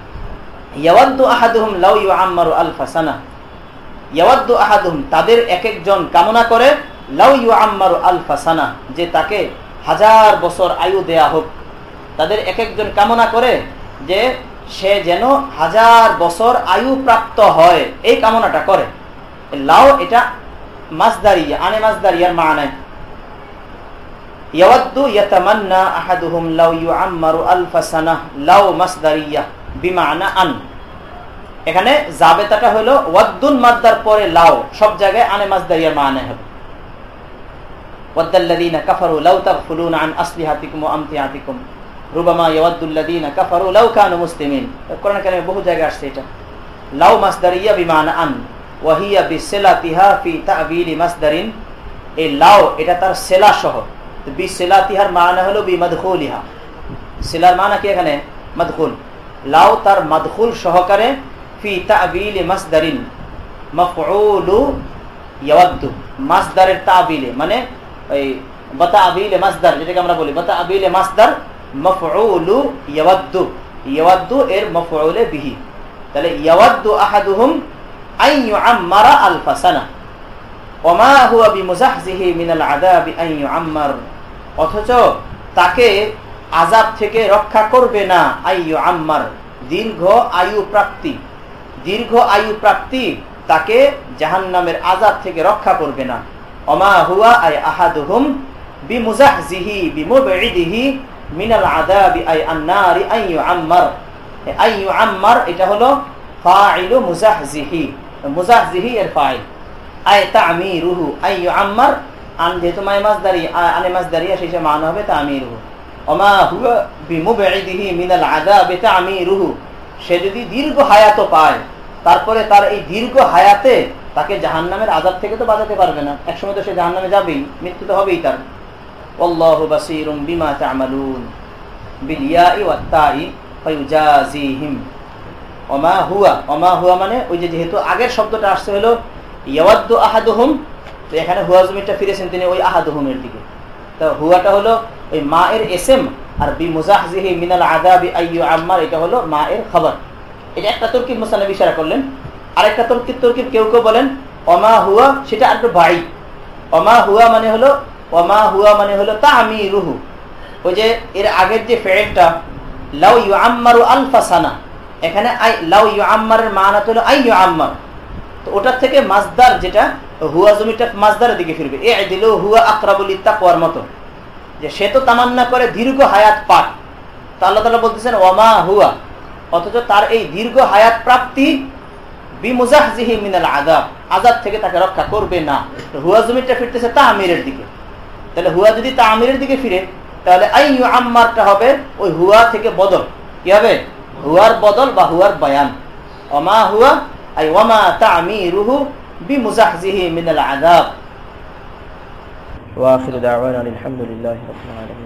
S3: ইয়াওয়াদ্দু আহাদুহুম লাউ ইউআম্মারু আলফা সানা। ইয়াওয়াদ্দু আহাদুহুম তাদের এক একজন কামনা করে, লাউ ইউআম্মারু আলফা সানা, যে তাকে হাজার বছর আয়ু দেয়া হোক। তাদের এক একজন কামনা করে যে সে যেন হাজার বছর আয়ু প্রাপ্ত হয়, এই কামনাটা করে। লাও এটা মাসদারি আনে মাসদারিয়ার মা নেয় ইয়াওয়াদ্দু ইয়াতামান্না আহাদুহুম লাউ ইউআম্মারু আলফা সানাহ লাউ মাসদারিয়া, বিমানা আন। এখানে জাবেতাটা হলো ওয়াদ্দুন মাদ্দার পরে লাও, সব জায়গায় আনে মাসদারিয়ার মানে হবে। ওয়াদ্দাল্লাযীনা কাফারু লাউ আন আসলিহাতিকুম ওয়া আমতিআতিকুম রুবামা ইয়াওয়াদ্দুল্লাযীনা কাফারু লাউ কানু মুসলিমিন। কোরআন কারিমে বহু জায়গায় আসছে এটা। লাউ বিমানা আন, ওয়াহিয়া বিসিলাতিহা ফি মাসদারিন লাউ, এটা তার সেলা সহ। বি সেলাতিহার মানা হলো বি মাদখুলিহা সেলার মানা কি এখানে? মাদখুল। লাউ তার মাদখুল সহকারে ফি তা'বিলি মাসদারিন মাফউলু ইয়াওয়াদ্দু মাসদারের তাবিলে মানে এই বাতা আবিলে মাসদার যেটাকে আমরা বলি বাতা আবিলে মাসদার মফউলু ইয়াওয়াদ্দু ইয়াওয়াদ্দু এর মফউলে বিহি। তাহলে ইয়াওয়াদ্দু আহাদুহুম আন ইউআম্মারা আলফা সানা। ওমা হুয়া বিমুজাহজিহি মিনাল আযাবি আন ইউআম্মার। অথচ, তাকে আযাব থেকে রক্ষা করবে না আই ইউআম্মার, দীর্ঘ আয়ু প্রাপ্তি। দীর্ঘ আয়ু প্রাপ্তি তাকে জাহান্নামের আজাদ থেকে রক্ষা করবে না। অমা হুয়া আই আহাদুহুম বিমুজাহজিহি, বিমুবঈদিহি মিনাল আযাবি আই আন-নারি আই ইউআম্মার। আই ইউআম্মার এটা হলো ফাইলু মুজাহজিহি। মুজাহজিহি এর ফাইল। আই তামিরুহু আই ইউআম্মার। আন যেহেতু মাই মাসদারি আনে মাসদারি সেই সে মান হবে তামিরুহু অমা হুয়া বিমুবঈদিহি মিনাল আযাবি তামিরুহু সে যদি দীর্ঘ হায়াত পায় তারপরে তার এই দীর্ঘ হায়াতে তাকে জাহান্নামের আজাব থেকে তো বাঁচাতে পারবে না। একসময় তো সে জাহান্নামে যাবেই, মৃত্যু তো হবেই তার। ওমা হুয়া ওমা হুয়া মানে ওই যে যেহেতু আগের শব্দটা আসছে হলো, ইয়াওয়াদ্দু আহাদুহুম, তো এখানে হুয়া জমিটা ফিরেছেন তিনি ওই আহাদুহুমের দিকে। তো হুয়াটা হলো ওই মা এর এসএম আর বি মুজাহজিহি মিনাল আযাবি আইয়ু আম্মার, এটা হলো মা এর খবর। এটা একটা তরকিব মুসানবী ইশারা করলেন। আরেকটা তরকিব তরকিব কেউ কেউ বলেন, অমা হুয়া সেটা একটু ভাই অমা হুয়া মানে হলো, অমা হুয়া মানে হলো তা আমি রুহু ওই যে এর আগের যে ফেরেলটা লাউ ইউ আম্মারু আলফা সানা এখানে আই লাউ ইউ আম্মারের মানা হলো, আই ইউ আম্মার তো ওটার থেকে মাসদার যেটা, হুয়া জমিটা মাসদারের দিকে ফিরবে। এ দিল হুয়া আকরাবুল ইত্তাকওয়ার মতো। যে সে তো তামান্না করে, দীর্ঘ হায়াত পাক তা আল্লাহ তালা বলতেছেন ওমা হুয়া অথচ তার এই দীর্ঘ হায়াত প্রাপ্তি মিনাল আযাব আযাব থেকে তাকে রক্ষা করবে না। হুয়া জমিটা ফিরতেছে তামিরের দিকে। তাহলে হুয়া যদি তামিরের দিকে ফিরে, তাহলে আম্মারটা হবে ওই হুয়া থেকে বদল। কি হবে? হুয়ার বদল বা হুয়ার বয়ান। অমা হুয়া, আই ওমা তামিরুহু বিমুজাহজিহি মিনাল আযাব। ওয়া আখিরু দাওয়ানা আলহামদুলিল্লাহি রাব্বিল আলামিন।